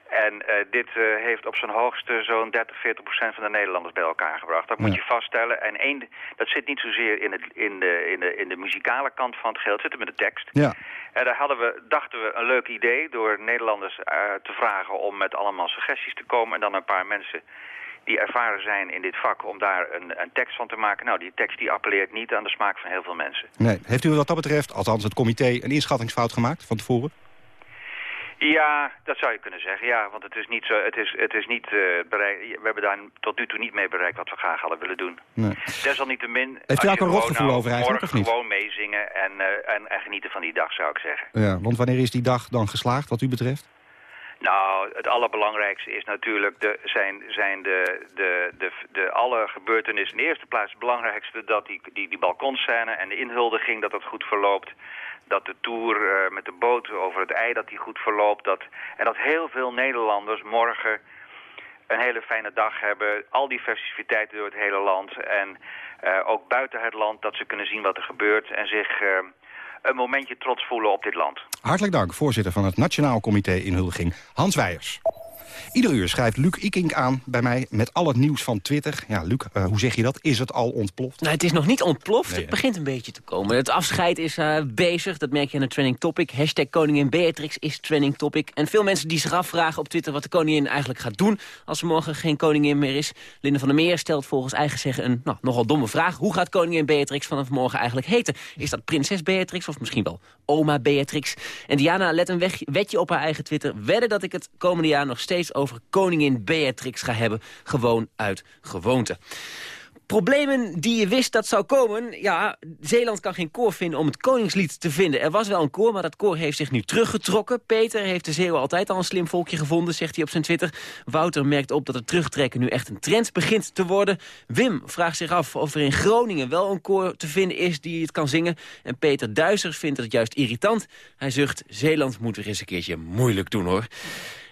en uh, dit uh, heeft op zijn hoogste zo'n 30, 40 procent van de Nederlanders bij elkaar gebracht. Dat moet je vaststellen. En één, dat zit niet zozeer in, het, in, de, in, de, in de muzikale kant van het geld, zit hem in de tekst. Ja. En daar hadden we, dachten we een leuk idee door Nederlanders uh, te vragen om met allemaal suggesties te komen. En dan een paar mensen die ervaren zijn in dit vak om daar een, een tekst van te maken. Nou, die tekst die appelleert niet aan de smaak van heel veel mensen. Nee. Heeft u wat dat betreft, althans het comité, een inschattingsfout gemaakt van tevoren? Ja, dat zou je kunnen zeggen. Ja, want het is niet zo. Het is, het is niet uh, bereik, We hebben daar tot nu toe niet mee bereikt wat we graag hadden willen doen. Nee. Desalniettemin. Heeft u ook een rotgevoel over eigenlijk of niet? Gewoon meezingen en, uh, en, en genieten van die dag, zou ik zeggen. Ja, want wanneer is die dag dan geslaagd, wat u betreft? Nou, het allerbelangrijkste is natuurlijk de, zijn, zijn de, de, de, de, alle gebeurtenissen. In de eerste plaats het belangrijkste dat die, die, die balkonscène en de inhuldiging dat dat goed verloopt dat de tour uh, met de boot over het ei dat die goed verloopt. Dat, en dat heel veel Nederlanders morgen een hele fijne dag hebben. Al die festiviteiten door het hele land. En uh, ook buiten het land dat ze kunnen zien wat er gebeurt. En zich uh, een momentje trots voelen op dit land. Hartelijk dank, voorzitter van het Nationaal Comité Inhuldiging, Hans Weijers. Ieder uur schrijft Luc Ikink aan bij mij met al het nieuws van Twitter. Ja, Luc, uh, hoe zeg je dat? Is het al ontploft? Nou, het is nog niet ontploft. het begint een beetje te komen. Het afscheid is uh, bezig. Dat merk je aan de trending topic. Hashtag koningin Beatrix is trending topic. En veel mensen die zich afvragen op Twitter wat de koningin eigenlijk gaat doen... als er morgen geen koningin meer is. Linde van der Meer stelt volgens eigen zeggen een nou, nogal domme vraag. Hoe gaat koningin Beatrix vanaf morgen eigenlijk heten? Is dat prinses Beatrix of misschien wel oma Beatrix? En Diana let een wetje op haar eigen Twitter. Wedden dat ik het komende jaar nog steeds over koningin Beatrix ga hebben. Gewoon uit gewoonte. Problemen die je wist dat zou komen. Ja, Zeeland kan geen koor vinden om het koningslied te vinden. Er was wel een koor, maar dat koor heeft zich nu teruggetrokken. Peter heeft de Zeeuwen altijd al een slim volkje gevonden, zegt hij op zijn Twitter. Wouter merkt op dat het terugtrekken nu echt een trend begint te worden. Wim vraagt zich af of er in Groningen wel een koor te vinden is die het kan zingen. En Peter Duisers vindt het juist irritant. Hij zucht, Zeeland moet er eens een keertje moeilijk doen hoor.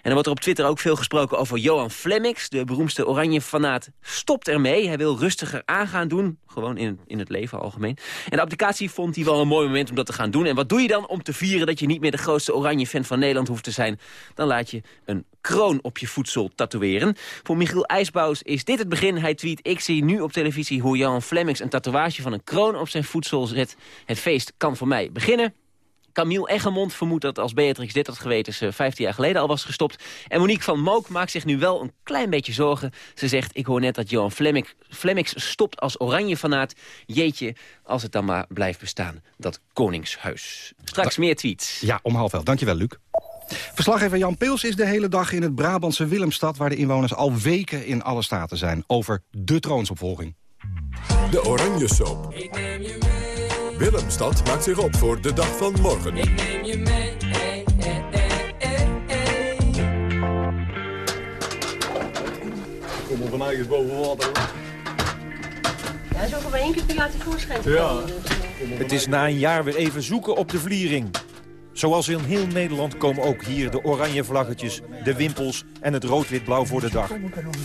En er wordt er op Twitter ook veel gesproken over Johan Flemmix. De beroemdste Oranje-fanaat stopt ermee. Hij wil rustiger aangaan doen. Gewoon in, in het leven algemeen. En de applicatie vond hij wel een mooi moment om dat te gaan doen. En wat doe je dan om te vieren dat je niet meer de grootste Oranje-fan van Nederland hoeft te zijn? Dan laat je een kroon op je voedsel tatoeëren. Voor Michiel IJsbouws is dit het begin. Hij tweet, ik zie nu op televisie hoe Johan Flemmix een tatoeage van een kroon op zijn voedsel zet. Het feest kan voor mij beginnen. Camille Eggermond vermoedt dat als Beatrix dit had geweten... ze 15 jaar geleden al was gestopt. En Monique van Mook maakt zich nu wel een klein beetje zorgen. Ze zegt, ik hoor net dat Johan Flemmix, stopt als oranje-fanaat. Jeetje, als het dan maar blijft bestaan, dat koningshuis. Straks meer tweets. Ja, om half elf. Dankjewel, Luc. Verslaggever Jan Pils is de hele dag in het Brabantse Willemstad... waar de inwoners al weken in alle staten zijn over de troonsopvolging. De Oranje Soap. Ik neem je mee. Willemstad maakt zich op voor de dag van morgen. Ik neem je mee. Hey, hey, hey, Kom op van eigen boven water. Ja, zo maar één keer per jaar tevoorschijn ja. Het is na een jaar weer even zoeken op de vliering. Zoals in heel Nederland komen ook hier de oranje vlaggetjes, de wimpels en het rood-wit-blauw voor de dag.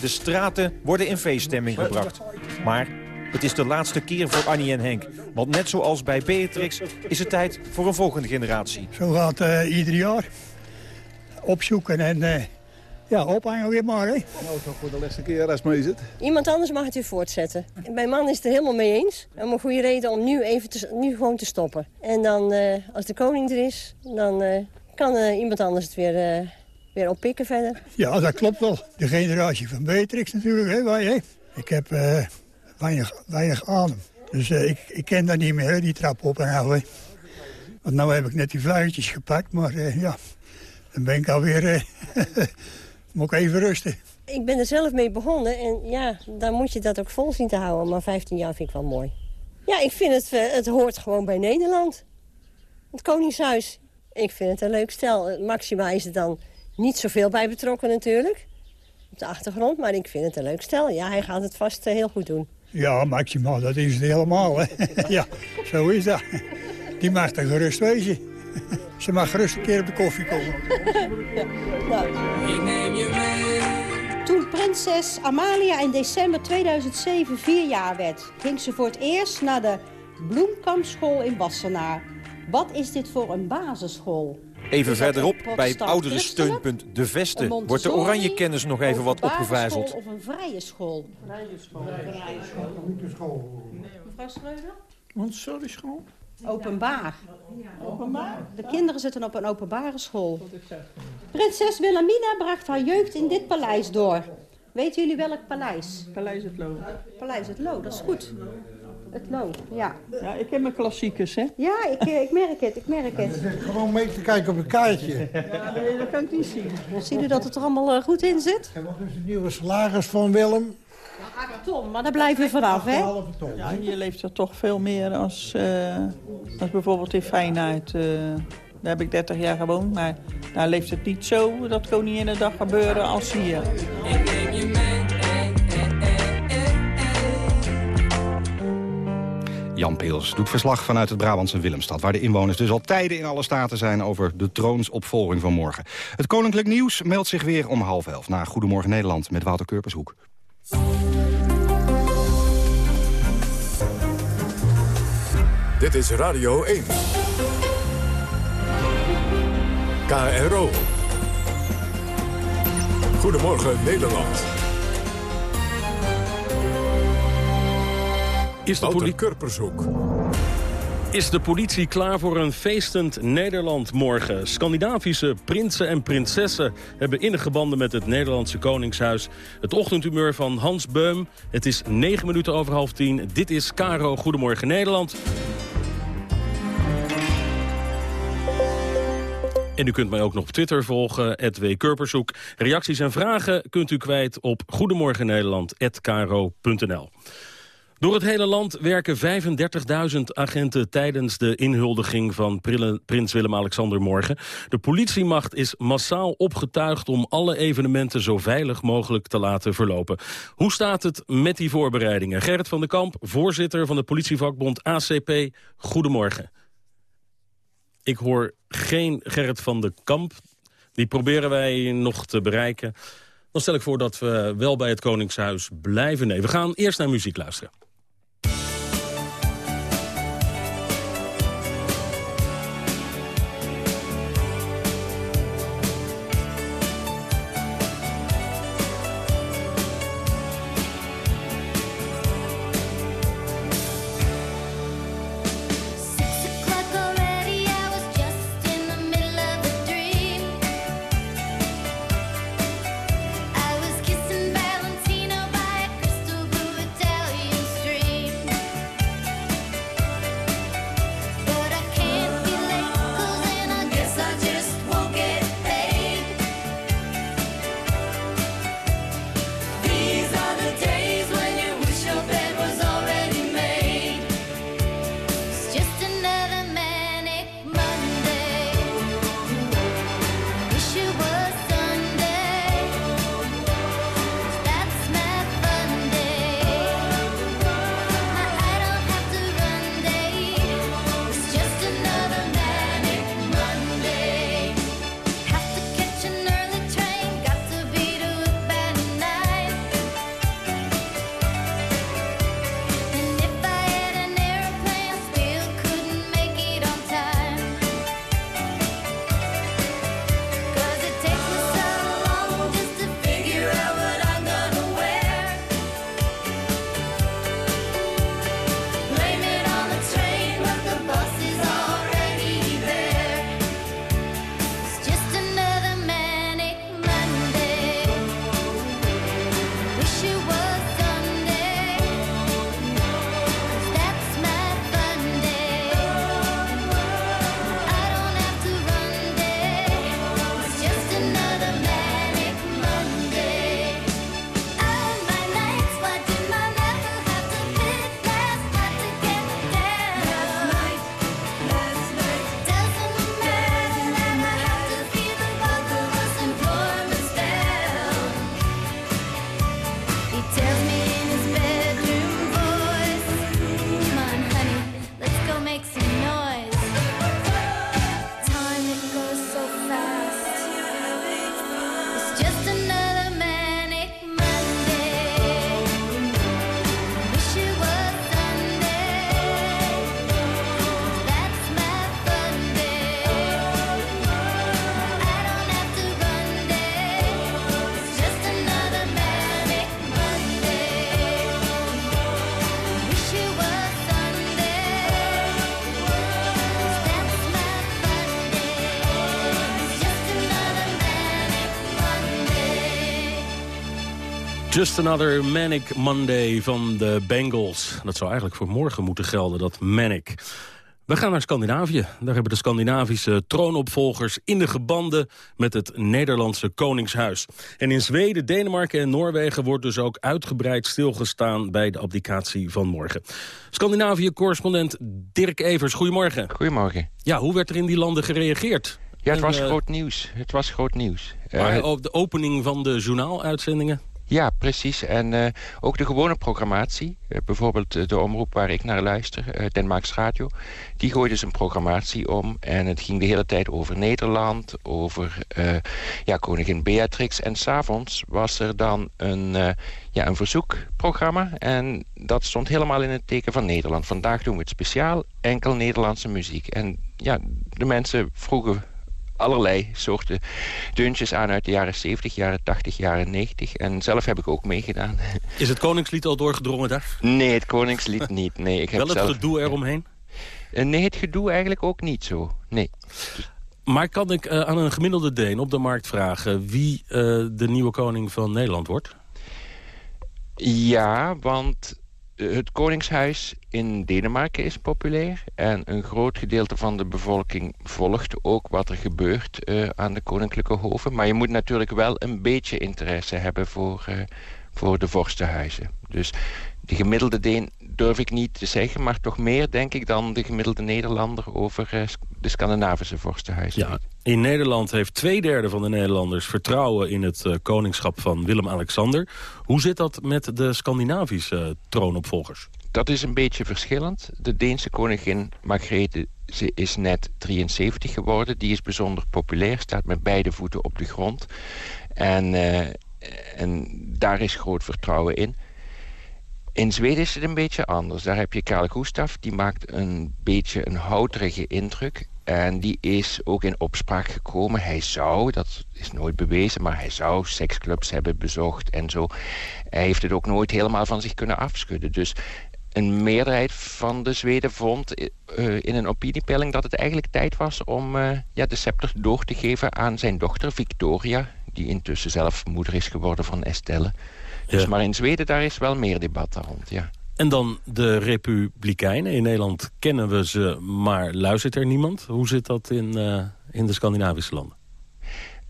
De straten worden in feeststemming gebracht. Maar het is de laatste keer voor Annie en Henk. Want net zoals bij Beatrix is het tijd voor een volgende generatie. Zo gaat uh, ieder jaar opzoeken en uh, ja, ophangen weer maar. Hè. Nou, toch voor de laatste keer als mee zit. Iemand anders mag het weer voortzetten. Mijn man is het er helemaal mee eens. We hebben een goede reden om nu, even te, nu gewoon te stoppen. En dan, uh, als de koning er is, dan kan iemand anders het weer, weer oppikken verder. Ja, dat klopt wel. De generatie van Beatrix natuurlijk. Hè, waar, hè. Ik heb weinig, weinig adem. Dus uh, ik, ik ken dat niet meer, die trap op en af. Want nu heb ik net die vlaggetjes gepakt, maar uh, ja, dan ben ik alweer... Uh, moet ik even rusten. Ik ben er zelf mee begonnen en ja, dan moet je dat ook vol zien te houden. Maar 15 jaar vind ik wel mooi. Ja, ik vind het, eh, het hoort gewoon bij Nederland. Het Koningshuis. Ik vind het een leuk stel. Maxima is er dan niet zoveel bij betrokken natuurlijk. Op de achtergrond, maar ik vind het een leuk stel. Ja, hij gaat het vast eh, heel goed doen. Ja, Maxima, dat is het helemaal. Hè. ja, zo is dat. Die mag er gerust wezen. Ze mag gerust een keer op de koffie komen. Nou. Ik neem je mee. Toen prinses Amalia in december 2007 vier jaar werd... ging ze voor het eerst naar de Bloemkampschool in Wassenaar. Wat is dit voor een basisschool? Even verderop, bij het oudere steunpunt De een Vesten... wordt de oranje kennis nog even wat Of een opgevijzeld. of een vrije school? Vrije school. Vrije school. Mevrouw Schreuder? Montessori school? Openbaar. Openbaar? De kinderen zitten op een openbare school. Prinses Wilhelmina bracht haar jeugd in dit paleis door. Weten jullie welk paleis? Paleis het Loo. Paleis het Loo, dat is goed. Het Loo, ja. Ja, ik heb mijn klassiekers, hè? Ja, ik, eh, ik merk het, ik merk het. Gewoon mee te kijken op een kaartje. Ja, nee, dat kan ik niet zien. Zien u dat het er allemaal eh, goed in zit? En wat is het nieuwe salaris van Willem? 8 ton, maar daar blijven we vanaf, hè? Ja, hier leeft er toch veel meer als, eh, als bijvoorbeeld in Feyenoord. eh daar heb ik 30 jaar gewoond, maar daar leeft het niet zo dat Koninginnedag gebeuren als hier. Jan Peels doet verslag vanuit het Brabantse Willemstad... waar de inwoners dus al tijden in alle staten zijn... over de troonsopvolging van morgen. Het Koninklijk Nieuws meldt zich weer om half elf... na Goedemorgen Nederland met Wouter Kurpershoek. Dit is Radio 1. KRO. Goedemorgen Nederland. Is de, Kurpershoek. is de politie klaar voor een feestend Nederland morgen? Scandinavische prinsen en prinsessen hebben innige banden met het Nederlandse Koningshuis. Het ochtendhumeur van Hans Beum. Het is negen minuten over half tien. Dit is Caro Goedemorgen Nederland. En u kunt mij ook nog op Twitter volgen, @w Kurpershoek. Reacties en vragen kunt u kwijt op goedemorgennederland.kro.nl. Door het hele land werken 35.000 agenten tijdens de inhuldiging van prins Willem-Alexander morgen. De politiemacht is massaal opgetuigd om alle evenementen zo veilig mogelijk te laten verlopen. Hoe staat het met die voorbereidingen? Gerrit van den Kamp, voorzitter van de politievakbond ACP. Goedemorgen. Ik hoor geen Gerrit van den Kamp. Die proberen wij nog te bereiken. Dan stel ik voor dat we wel bij het Koningshuis blijven. Nee, we gaan eerst naar muziek luisteren. Just Another Manic Monday van de Bengals. Dat zou eigenlijk voor morgen moeten gelden, dat Manic. We gaan naar Scandinavië. Daar hebben de Scandinavische troonopvolgers innige banden met het Nederlandse Koningshuis. En in Zweden, Denemarken en Noorwegen wordt dus ook uitgebreid stilgestaan bij de abdicatie van morgen. Scandinavië-correspondent Dirk Evers, goedemorgen. Goedemorgen. Ja, hoe werd er in die landen gereageerd? Ja, het En, was eh, groot nieuws. Het was groot nieuws. Maar Eh, op de opening van de journaaluitzendingen? Ja, precies. En eh, ook de gewone programmatie, eh, bijvoorbeeld eh, de omroep waar ik naar luister, eh Denmarks Radio, die gooide zijn programmatie om. En het ging de hele tijd over Nederland, over ja, koningin Beatrix. En s'avonds was er dan een, ja, een verzoekprogramma. En dat stond helemaal in het teken van Nederland. Vandaag doen we het speciaal, enkel Nederlandse muziek. En ja, de mensen vroegen allerlei soorten deuntjes aan uit de jaren 70, jaren 80, jaren 90. En zelf heb ik ook meegedaan. Is het Koningslied al doorgedrongen daar? Nee, het Koningslied niet. Nee, ik heb Wel het zelf... gedoe eromheen? Eh, Nee, het gedoe eigenlijk ook niet zo. Nee. Maar kan ik eh, aan een gemiddelde Deen op de markt vragen... wie eh, de nieuwe koning van Nederland wordt? Ja, want het Koningshuis in Denemarken is populair. En een groot gedeelte van de bevolking volgt ook wat er gebeurt eh, aan de koninklijke hoven. Maar je moet natuurlijk wel een beetje interesse hebben voor, eh, voor de vorstenhuizen. Dus de gemiddelde Deen durf ik niet te zeggen, maar toch meer denk ik dan de gemiddelde Nederlander over eh, de Scandinavische vorstenhuizen. Ja, in Nederland heeft twee derde van de Nederlanders vertrouwen in het koningschap van Willem-Alexander. Hoe zit dat met de Scandinavische troonopvolgers? Dat is een beetje verschillend. De Deense koningin Margrethe ze is net 73 geworden. Die is bijzonder populair, staat met beide voeten op de grond. En, eh, en daar is groot vertrouwen in. In Zweden is het een beetje anders. Daar heb je Karl Gustaf, die maakt een beetje een houterige indruk. En die is ook in opspraak gekomen. Hij zou, dat is nooit bewezen, maar hij zou seksclubs hebben bezocht en zo. Hij heeft het ook nooit helemaal van zich kunnen afschudden. Dus een meerderheid van de Zweden vond eh, in een opiniepeiling dat het eigenlijk tijd was om eh, ja, de scepter door te geven aan zijn dochter Victoria, die intussen zelf moeder is geworden van Estelle. Dus, Maar in Zweden daar is wel meer debat rond, ja. En dan de Republikeinen. In Nederland kennen we ze, maar luistert er niemand. Hoe zit dat in, eh, in de Scandinavische landen?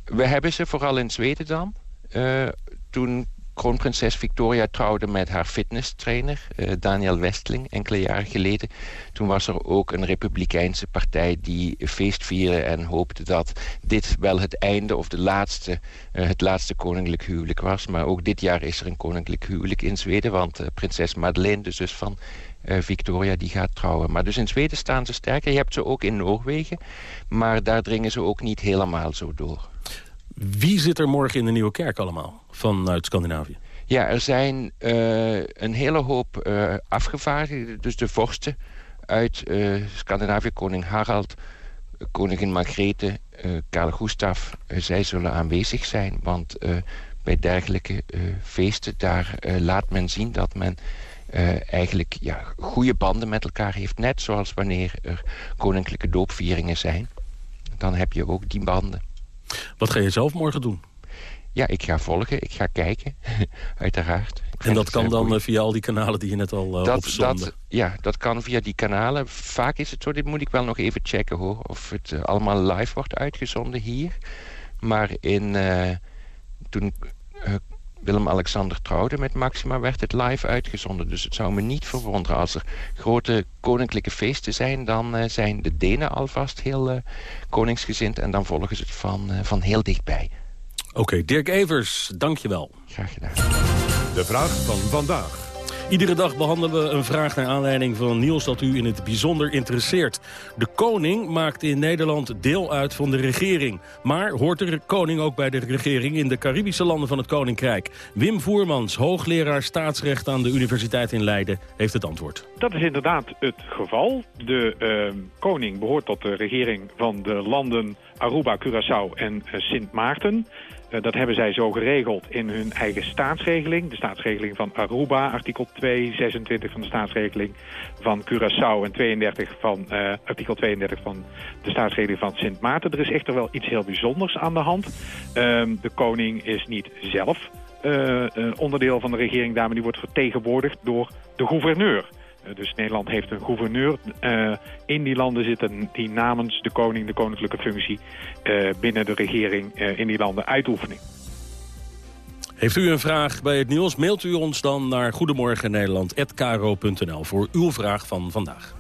We hebben ze vooral in Zweden dan. Eh, toen kroonprinses Victoria trouwde met haar fitnesstrainer eh, Daniel Westling enkele jaren geleden. Toen was er ook een republikeinse partij die feest vierde en hoopte dat dit wel het einde of de laatste, eh, het laatste koninklijk huwelijk was. Maar ook dit jaar is er een koninklijk huwelijk in Zweden, want eh, prinses Madeleine, de zus van Victoria, die gaat trouwen. Maar dus in Zweden staan ze sterker. Je hebt ze ook in Noorwegen, maar daar dringen ze ook niet helemaal zo door. Wie zit er morgen in de Nieuwe Kerk allemaal vanuit Scandinavië? Ja, er zijn eh, een hele hoop eh, afgevaardigden, dus de vorsten uit eh, Scandinavië, koning Harald, koningin Margrethe, Karel Gustaf. eh, zij zullen aanwezig zijn, want bij dergelijke feesten, daar laat men zien dat men eigenlijk ja, goede banden met elkaar heeft. Net zoals wanneer er koninklijke doopvieringen zijn. Dan heb je ook die banden. Wat ga je zelf morgen doen? Ja, ik ga volgen, ik ga kijken, uiteraard. Ik En dat kan dan eh, via al die kanalen die je net al uh, dat, opzonde. dat, ja, dat kan via die kanalen. Vaak is het zo, dit moet ik wel nog even checken hoor... of het eh, allemaal live wordt uitgezonden hier. Maar in, toen Willem-Alexander trouwde met Maxima... werd het live uitgezonden. Dus het zou me niet verwonderen als er grote koninklijke feesten zijn... dan eh, zijn de Denen alvast heel eh, koningsgezind... en dan volgen ze het van, eh, van heel dichtbij. Oké, Dirk Evers, dankjewel. Graag gedaan. De vraag van vandaag. Iedere dag behandelen we een vraag naar aanleiding van nieuws dat u in het bijzonder interesseert. De koning maakt in Nederland deel uit van de regering. Maar hoort de koning ook bij de regering in de Caribische landen van het Koninkrijk? Wim Voermans, hoogleraar staatsrecht aan de Universiteit in Leiden, heeft het antwoord. Dat is inderdaad het geval. De eh, koning behoort tot de regering van de landen Aruba, Curaçao en eh, Sint Maarten. Eh, dat hebben zij zo geregeld in hun eigen staatsregeling. De staatsregeling van Aruba, artikel 2, 26 van de staatsregeling van Curaçao... en 32 van, eh, artikel 32 van de staatsregeling van Sint Maarten. Er is echter wel iets heel bijzonders aan de hand. Ehm, de koning is niet zelf eh, onderdeel van de regering daar, maar die wordt vertegenwoordigd door de gouverneur. Eh, dus Nederland heeft een gouverneur. Eh, in die landen zitten die namens de koning, de koninklijke functie, eh, binnen de regering in die landen uitoefenen. Heeft u een vraag bij het nieuws, mailt u ons dan naar goedemorgennederland.kro.nl voor uw vraag van vandaag.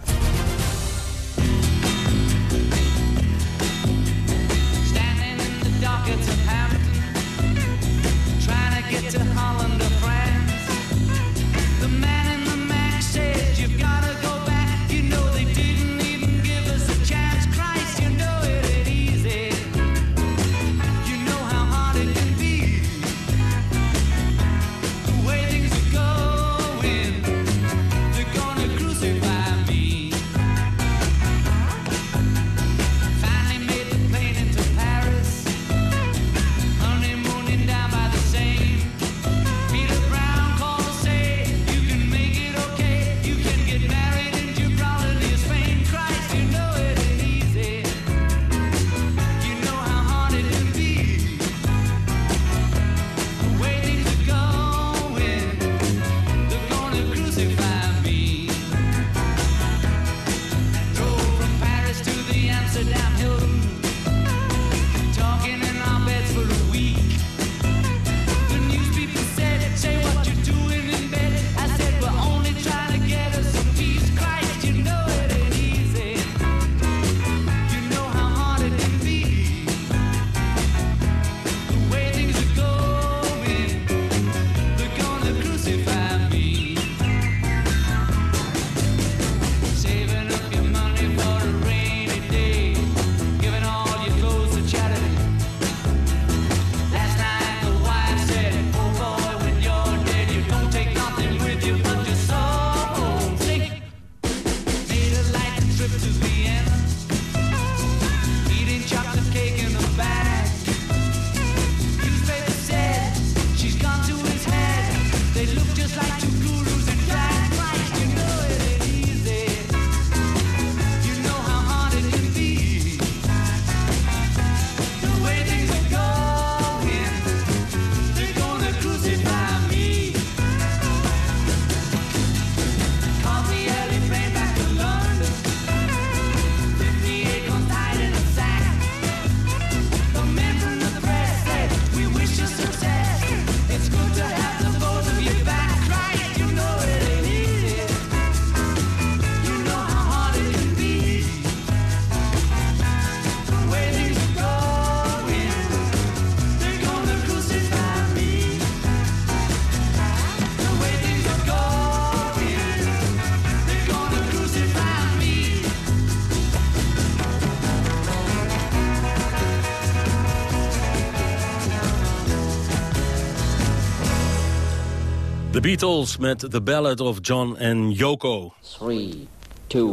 Beatles met The Ballad of John en Yoko. 3, 2,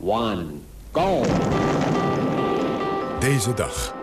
1, go! Deze dag,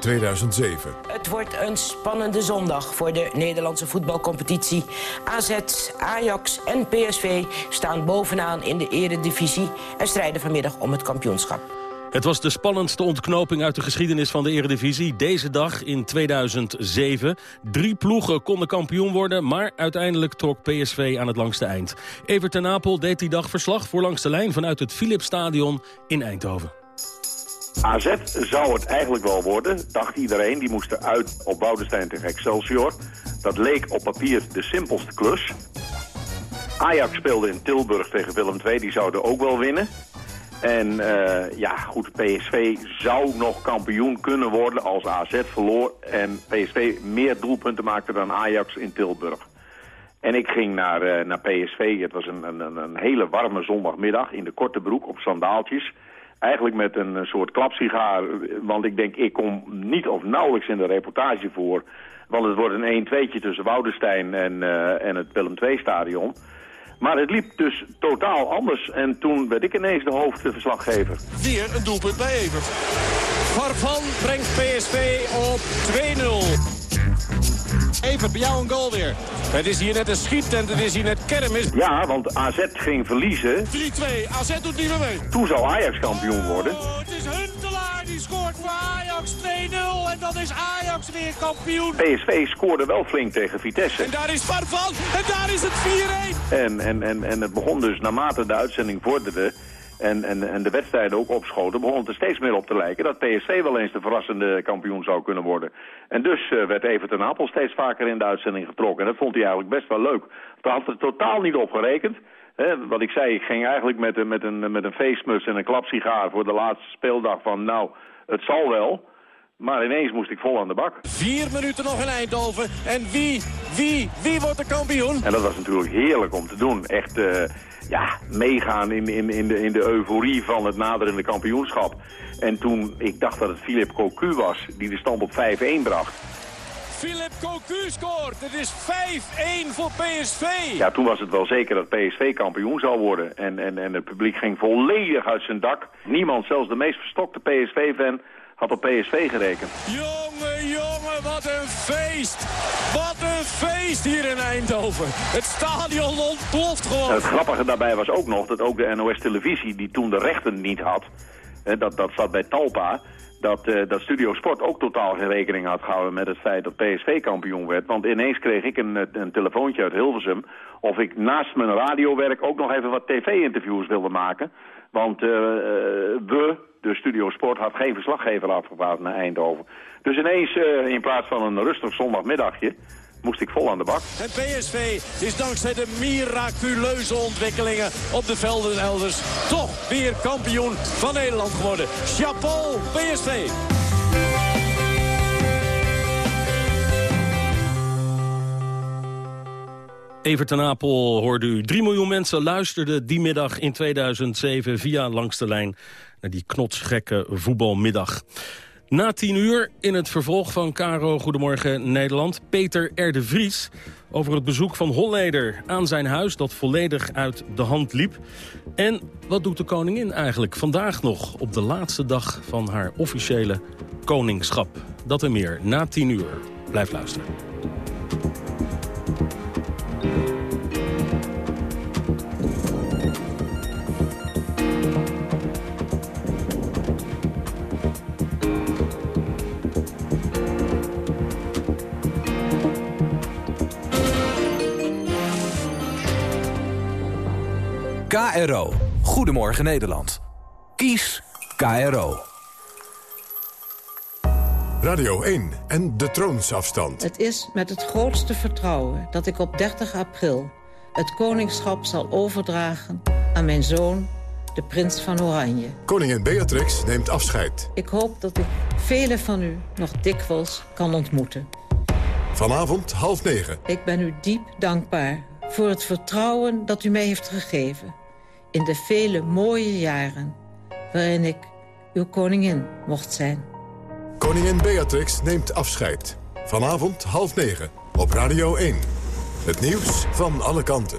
2007. Het wordt een spannende zondag voor de Nederlandse voetbalcompetitie. AZ, Ajax en PSV staan bovenaan in de eredivisie... en strijden vanmiddag om het kampioenschap. Het was de spannendste ontknoping uit de geschiedenis van de Eredivisie. Deze dag in 2007. Drie ploegen konden kampioen worden, maar uiteindelijk trok PSV aan het langste eind. Evert ten deed die dag verslag voor langs de lijn vanuit het Philipsstadion in Eindhoven. AZ zou het eigenlijk wel worden, dacht iedereen. Die moesten uit op Boudestein tegen Excelsior. Dat leek op papier de simpelste klus. Ajax speelde in Tilburg tegen Willem II, die zouden ook wel winnen. En eh, ja, goed, PSV zou nog kampioen kunnen worden als AZ verloor... en PSV meer doelpunten maakte dan Ajax in Tilburg. En ik ging naar, eh, naar PSV. Het was een, een, een hele warme zondagmiddag in de korte broek op sandaaltjes. Eigenlijk met een soort klapsigaar. Want ik denk, ik kom niet of nauwelijks in de reportage voor. Want het wordt een 1-2'tje tussen Woudenstein en, eh, en het Willem II-stadion. Maar het liep dus totaal anders. En toen werd ik ineens de hoofdverslaggever. Weer een doelpunt bij Evert. Farfan brengt PSV op 2-0. Evert, bij jou een goal weer. Het is hier net een schiettent, het is hier net kermis. Ja, want AZ ging verliezen. 3-2, AZ doet niet meer mee. Toen zou Ajax kampioen worden. Het is Die scoort voor Ajax 2-0. En dan is Ajax weer kampioen. PSV scoorde wel flink tegen Vitesse. En daar is Farfan. En daar is het 4-1. En, en, en, en het begon dus naarmate de uitzending vorderde... En, en, en de wedstrijden ook opschoten, begon het er steeds meer op te lijken... dat PSV wel eens de verrassende kampioen zou kunnen worden. En dus uh, werd Everton Apel steeds vaker in de uitzending getrokken. En dat vond hij eigenlijk best wel leuk. Daar had er totaal niet op gerekend. Hè, wat ik zei, ik ging eigenlijk met, een, met, een, met een feestmus en een klapsigaar... voor de laatste speeldag van, nou, het zal wel... Maar ineens moest ik vol aan de bak. Vier minuten nog in Eindhoven. En wie, wie, wie wordt de kampioen? En dat was natuurlijk heerlijk om te doen. Echt, uh, ja, meegaan in, in, in, de, in de euforie van het naderende kampioenschap. En toen, ik dacht dat het Philip Cocu was, die de stand op 5-1 bracht. Philip Cocu scoort. Het is 5-1 voor PSV. Ja, toen was het wel zeker dat PSV kampioen zou worden. En, en, en het publiek ging volledig uit zijn dak. Niemand, zelfs de meest verstokte PSV-fan, had op PSV gerekend. Jongen, jongen, wat een feest. Wat een feest hier in Eindhoven. Het stadion ontploft gewoon. Het grappige daarbij was ook nog dat ook de NOS-televisie, die toen de rechten niet had... Hè, dat, dat zat bij Talpa... Dat, uh, dat Studio Sport ook totaal geen rekening had gehouden met het feit dat PSV kampioen werd. Want ineens kreeg ik een, een telefoontje uit Hilversum of ik naast mijn radiowerk ook nog even wat tv-interviews wilde maken. Want uh, we, de Studio Sport, had geen verslaggever afgevaardigd naar Eindhoven. Dus ineens, in plaats van een rustig zondagmiddagje, moest ik vol aan de bak. En PSV is dankzij de miraculeuze ontwikkelingen op de velden elders toch weer kampioen van Nederland geworden. Chapeau, PSV! Evert ten Apel hoorde u. 3 miljoen mensen luisterden die middag in 2007 via Langs de Lijn... naar die knotsgekke voetbalmiddag. Na tien uur in het vervolg van Caro Goedemorgen Nederland... Peter R. de Vries over het bezoek van Holleder aan zijn huis... dat volledig uit de hand liep. En wat doet de koningin eigenlijk vandaag nog... op de laatste dag van haar officiële koningschap? Dat en meer na tien uur. Blijf luisteren. KRO. Goedemorgen Nederland. Kies KRO. Radio 1 en de troonsafstand. Het is met het grootste vertrouwen dat ik op 30 april... het koningschap zal overdragen aan mijn zoon, de prins van Oranje. Koningin Beatrix neemt afscheid. Ik hoop dat ik velen van u nog dikwijls kan ontmoeten. Vanavond half negen. Ik ben u diep dankbaar voor het vertrouwen dat u mij heeft gegeven... in de vele mooie jaren waarin ik uw koningin mocht zijn. Koningin Beatrix neemt afscheid. Vanavond half negen op Radio 1. Het nieuws van alle kanten.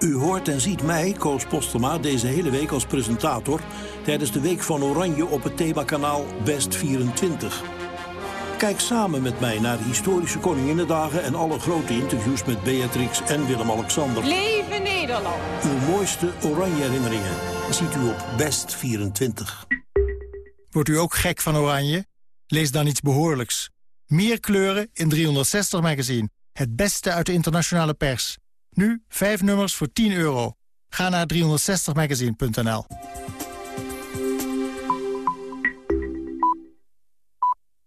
U hoort en ziet mij, Koos Postema, deze hele week als presentator... tijdens de Week van Oranje op het themakanaal Best 24. Kijk samen met mij naar de historische Koninginnedagen... en alle grote interviews met Beatrix en Willem-Alexander. Leven Nederland! Uw mooiste oranje herinneringen ziet u op Best 24. Wordt u ook gek van oranje? Lees dan iets behoorlijks. Meer kleuren in 360 magazine. Het beste uit de internationale pers. Nu 5 nummers voor 10 euro. Ga naar 360magazine.nl.